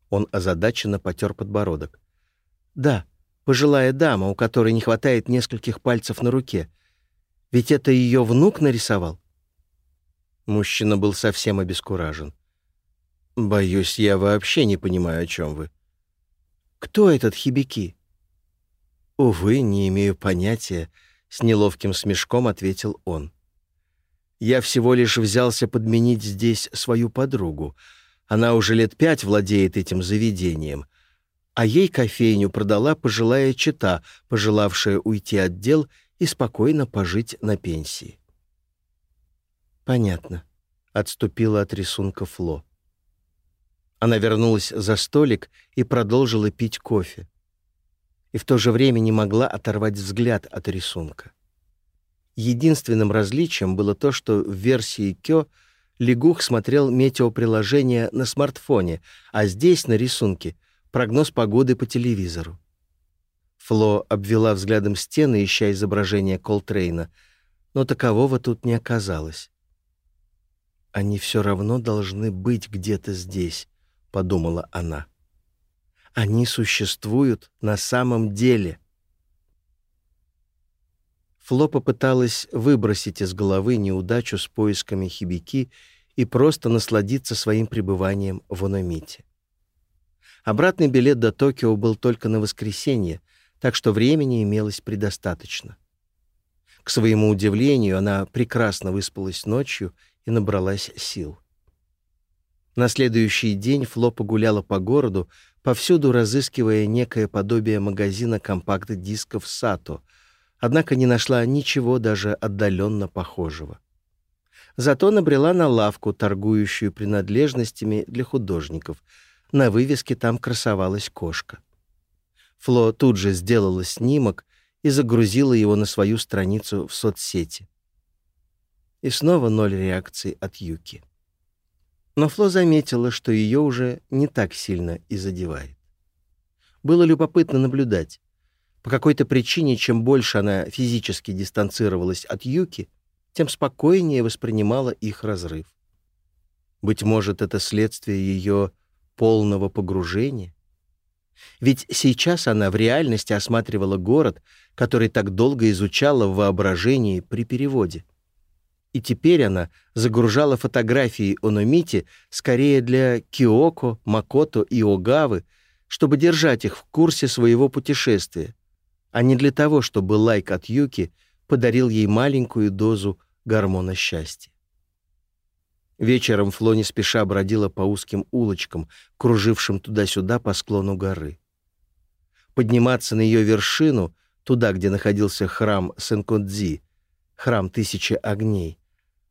Он озадаченно потер подбородок. «Да, пожилая дама, у которой не хватает нескольких пальцев на руке. Ведь это ее внук нарисовал?» Мужчина был совсем обескуражен. «Боюсь, я вообще не понимаю, о чем вы». «Кто этот Хибики?» «Увы, не имею понятия», — с неловким смешком ответил он. «Я всего лишь взялся подменить здесь свою подругу. Она уже лет пять владеет этим заведением — а ей кофейню продала пожилая чита, пожелавшая уйти от дел и спокойно пожить на пенсии. «Понятно», — отступила от рисунка Фло. Она вернулась за столик и продолжила пить кофе. И в то же время не могла оторвать взгляд от рисунка. Единственным различием было то, что в версии Кё Лягух смотрел метеоприложение на смартфоне, а здесь, на рисунке — прогноз погоды по телевизору. Фло обвела взглядом стены, ища изображение Колтрейна, но такового тут не оказалось. «Они все равно должны быть где-то здесь», — подумала она. «Они существуют на самом деле». Фло попыталась выбросить из головы неудачу с поисками хибики и просто насладиться своим пребыванием в Ономите. Обратный билет до Токио был только на воскресенье, так что времени имелось предостаточно. К своему удивлению, она прекрасно выспалась ночью и набралась сил. На следующий день Фло погуляла по городу, повсюду разыскивая некое подобие магазина компакт-дисков «Сато», однако не нашла ничего даже отдаленно похожего. Зато набрела на лавку, торгующую принадлежностями для художников — на вывеске там красовалась кошка. Фло тут же сделала снимок и загрузила его на свою страницу в соцсети. И снова ноль реакций от Юки. Но Фло заметила, что ее уже не так сильно и задевает. Было любопытно наблюдать. По какой-то причине, чем больше она физически дистанцировалась от Юки, тем спокойнее воспринимала их разрыв. Быть может, это следствие ее полного погружения. Ведь сейчас она в реальности осматривала город, который так долго изучала в воображении при переводе. И теперь она загружала фотографии Ономити скорее для Киоко, Макото и Огавы, чтобы держать их в курсе своего путешествия, а не для того, чтобы лайк от Юки подарил ей маленькую дозу гормона счастья. Вечером Фло не спеша бродила по узким улочкам, кружившим туда-сюда по склону горы. Подниматься на ее вершину, туда, где находился храм Сенкодзи, храм Тысячи Огней,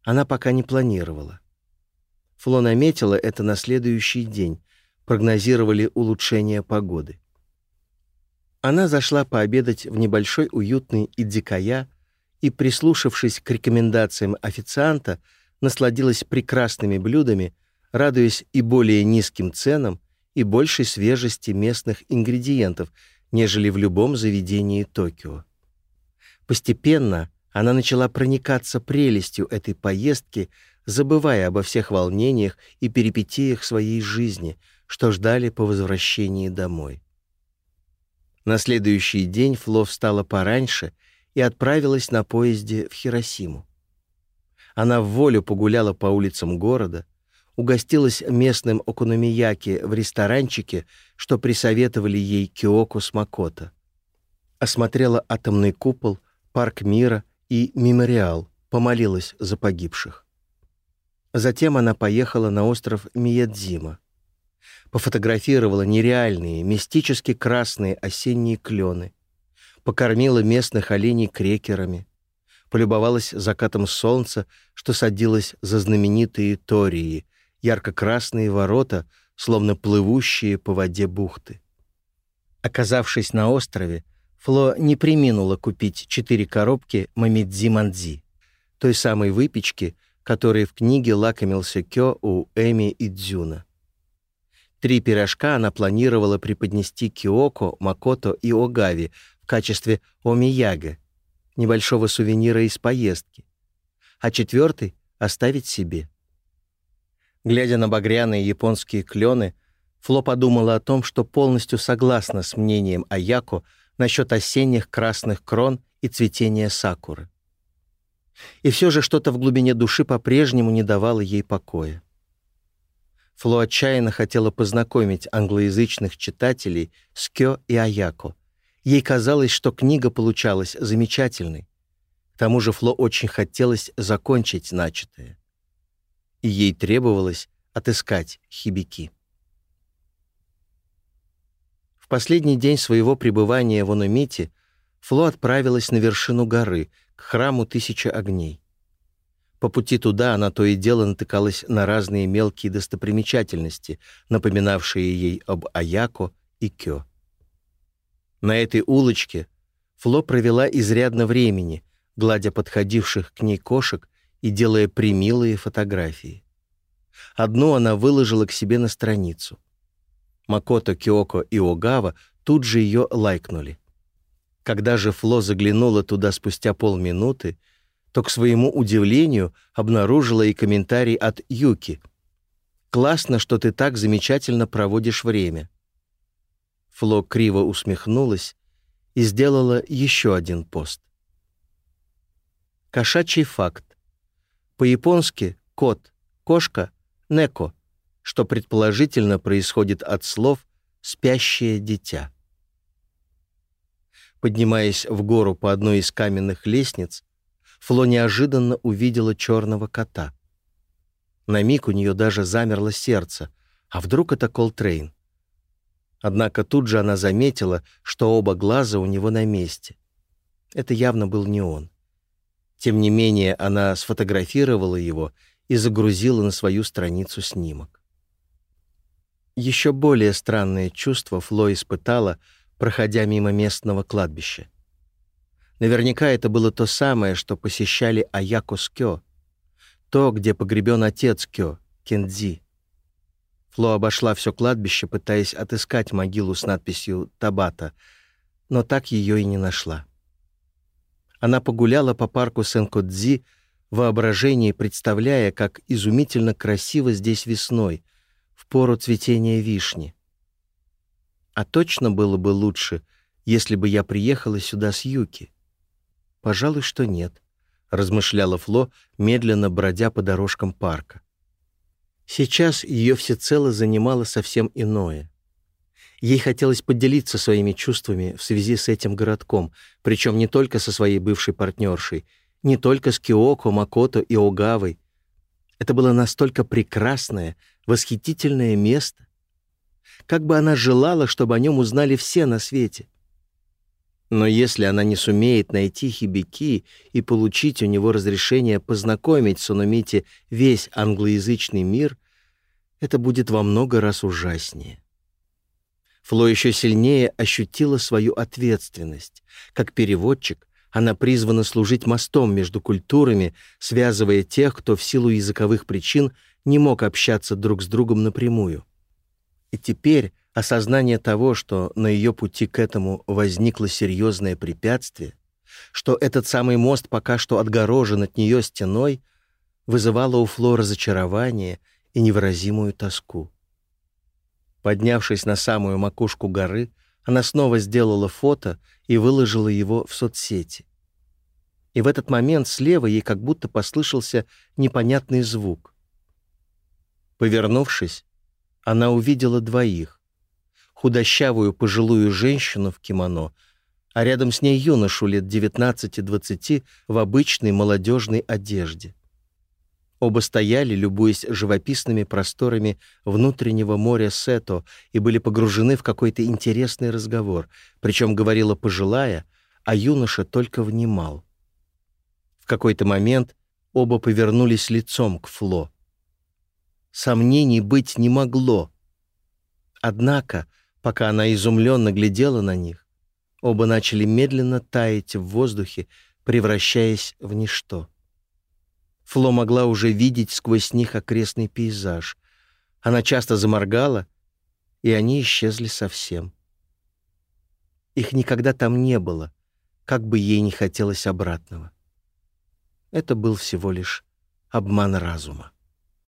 она пока не планировала. Фло наметила это на следующий день, прогнозировали улучшение погоды. Она зашла пообедать в небольшой уютный Идзикая и, прислушавшись к рекомендациям официанта, насладилась прекрасными блюдами, радуясь и более низким ценам, и большей свежести местных ингредиентов, нежели в любом заведении Токио. Постепенно она начала проникаться прелестью этой поездки, забывая обо всех волнениях и перипетиях своей жизни, что ждали по возвращении домой. На следующий день Фло встала пораньше и отправилась на поезде в Хиросиму. Она в волю погуляла по улицам города, угостилась местным окуномияки в ресторанчике, что присоветовали ей Киоку с Макото. Осмотрела атомный купол, парк мира и мемориал, помолилась за погибших. Затем она поехала на остров Миядзима. Пофотографировала нереальные, мистически красные осенние клены. Покормила местных оленей крекерами. полюбовалась закатом солнца, что садилось за знаменитые Тории, ярко-красные ворота, словно плывущие по воде бухты. Оказавшись на острове, Фло не приминула купить четыре коробки мамидзи-мандзи, той самой выпечки, которой в книге лакомился Кё у Эми и Дзюна. Три пирожка она планировала преподнести Киоко, Макото и Огави в качестве омияга, небольшого сувенира из поездки, а четвертый — оставить себе. Глядя на багряные японские клены, Фло подумала о том, что полностью согласна с мнением Аяко насчет осенних красных крон и цветения сакуры. И все же что-то в глубине души по-прежнему не давало ей покоя. Фло отчаянно хотела познакомить англоязычных читателей с Кё и Аяко, Ей казалось, что книга получалась замечательной. К тому же Фло очень хотелось закончить начатое. И ей требовалось отыскать хибики. В последний день своего пребывания в Ономите Фло отправилась на вершину горы, к храму Тысячи Огней. По пути туда она то и дело натыкалась на разные мелкие достопримечательности, напоминавшие ей об Аяко и Кё. На этой улочке Фло провела изрядно времени, гладя подходивших к ней кошек и делая примилые фотографии. Одну она выложила к себе на страницу. Макото, Киоко и Огава тут же ее лайкнули. Когда же Фло заглянула туда спустя полминуты, то, к своему удивлению, обнаружила и комментарий от Юки. «Классно, что ты так замечательно проводишь время. Фло криво усмехнулась и сделала еще один пост. Кошачий факт. По-японски «кот», «кошка», «неко», что предположительно происходит от слов «спящее дитя». Поднимаясь в гору по одной из каменных лестниц, Фло неожиданно увидела черного кота. На миг у нее даже замерло сердце. А вдруг это Колтрейн? Однако тут же она заметила, что оба глаза у него на месте. Это явно был не он. Тем не менее, она сфотографировала его и загрузила на свою страницу снимок. Еще более странное чувство Фло испытала, проходя мимо местного кладбища. Наверняка это было то самое, что посещали Аяко Скё, то, где погребен отец Кё, Кендзи. Фло обошла все кладбище, пытаясь отыскать могилу с надписью «Табата», но так ее и не нашла. Она погуляла по парку Сен-Кодзи, воображении представляя, как изумительно красиво здесь весной, в пору цветения вишни. А точно было бы лучше, если бы я приехала сюда с юки. Пожалуй, что нет, — размышляла Фло, медленно бродя по дорожкам парка. Сейчас ее всецело занимало совсем иное. Ей хотелось поделиться своими чувствами в связи с этим городком, причем не только со своей бывшей партнершей, не только с Киоко, Макото и Огавой. Это было настолько прекрасное, восхитительное место. Как бы она желала, чтобы о нем узнали все на свете — но если она не сумеет найти Хибики и получить у него разрешение познакомить Сунумите весь англоязычный мир, это будет во много раз ужаснее. Фло еще сильнее ощутила свою ответственность. Как переводчик, она призвана служить мостом между культурами, связывая тех, кто в силу языковых причин не мог общаться друг с другом напрямую. И теперь осознание того, что на ее пути к этому возникло серьезное препятствие, что этот самый мост пока что отгорожен от нее стеной, вызывало у Фло разочарование и невыразимую тоску. Поднявшись на самую макушку горы, она снова сделала фото и выложила его в соцсети. И в этот момент слева ей как будто послышался непонятный звук. Повернувшись, она увидела двоих Худощавую пожилую женщину в кимоно, а рядом с ней юношу лет 19-20 в обычной молодежной одежде. Оба стояли, любуясь живописными просторами внутреннего моря Сето, и были погружены в какой-то интересный разговор, причем говорила пожилая, а юноша только внимал. В какой-то момент оба повернулись лицом к Фло. Сомнений быть не могло. Однако, Пока она изумленно глядела на них, оба начали медленно таять в воздухе, превращаясь в ничто. Фло могла уже видеть сквозь них окрестный пейзаж. Она часто заморгала, и они исчезли совсем. Их никогда там не было, как бы ей не хотелось обратного. Это был всего лишь обман разума.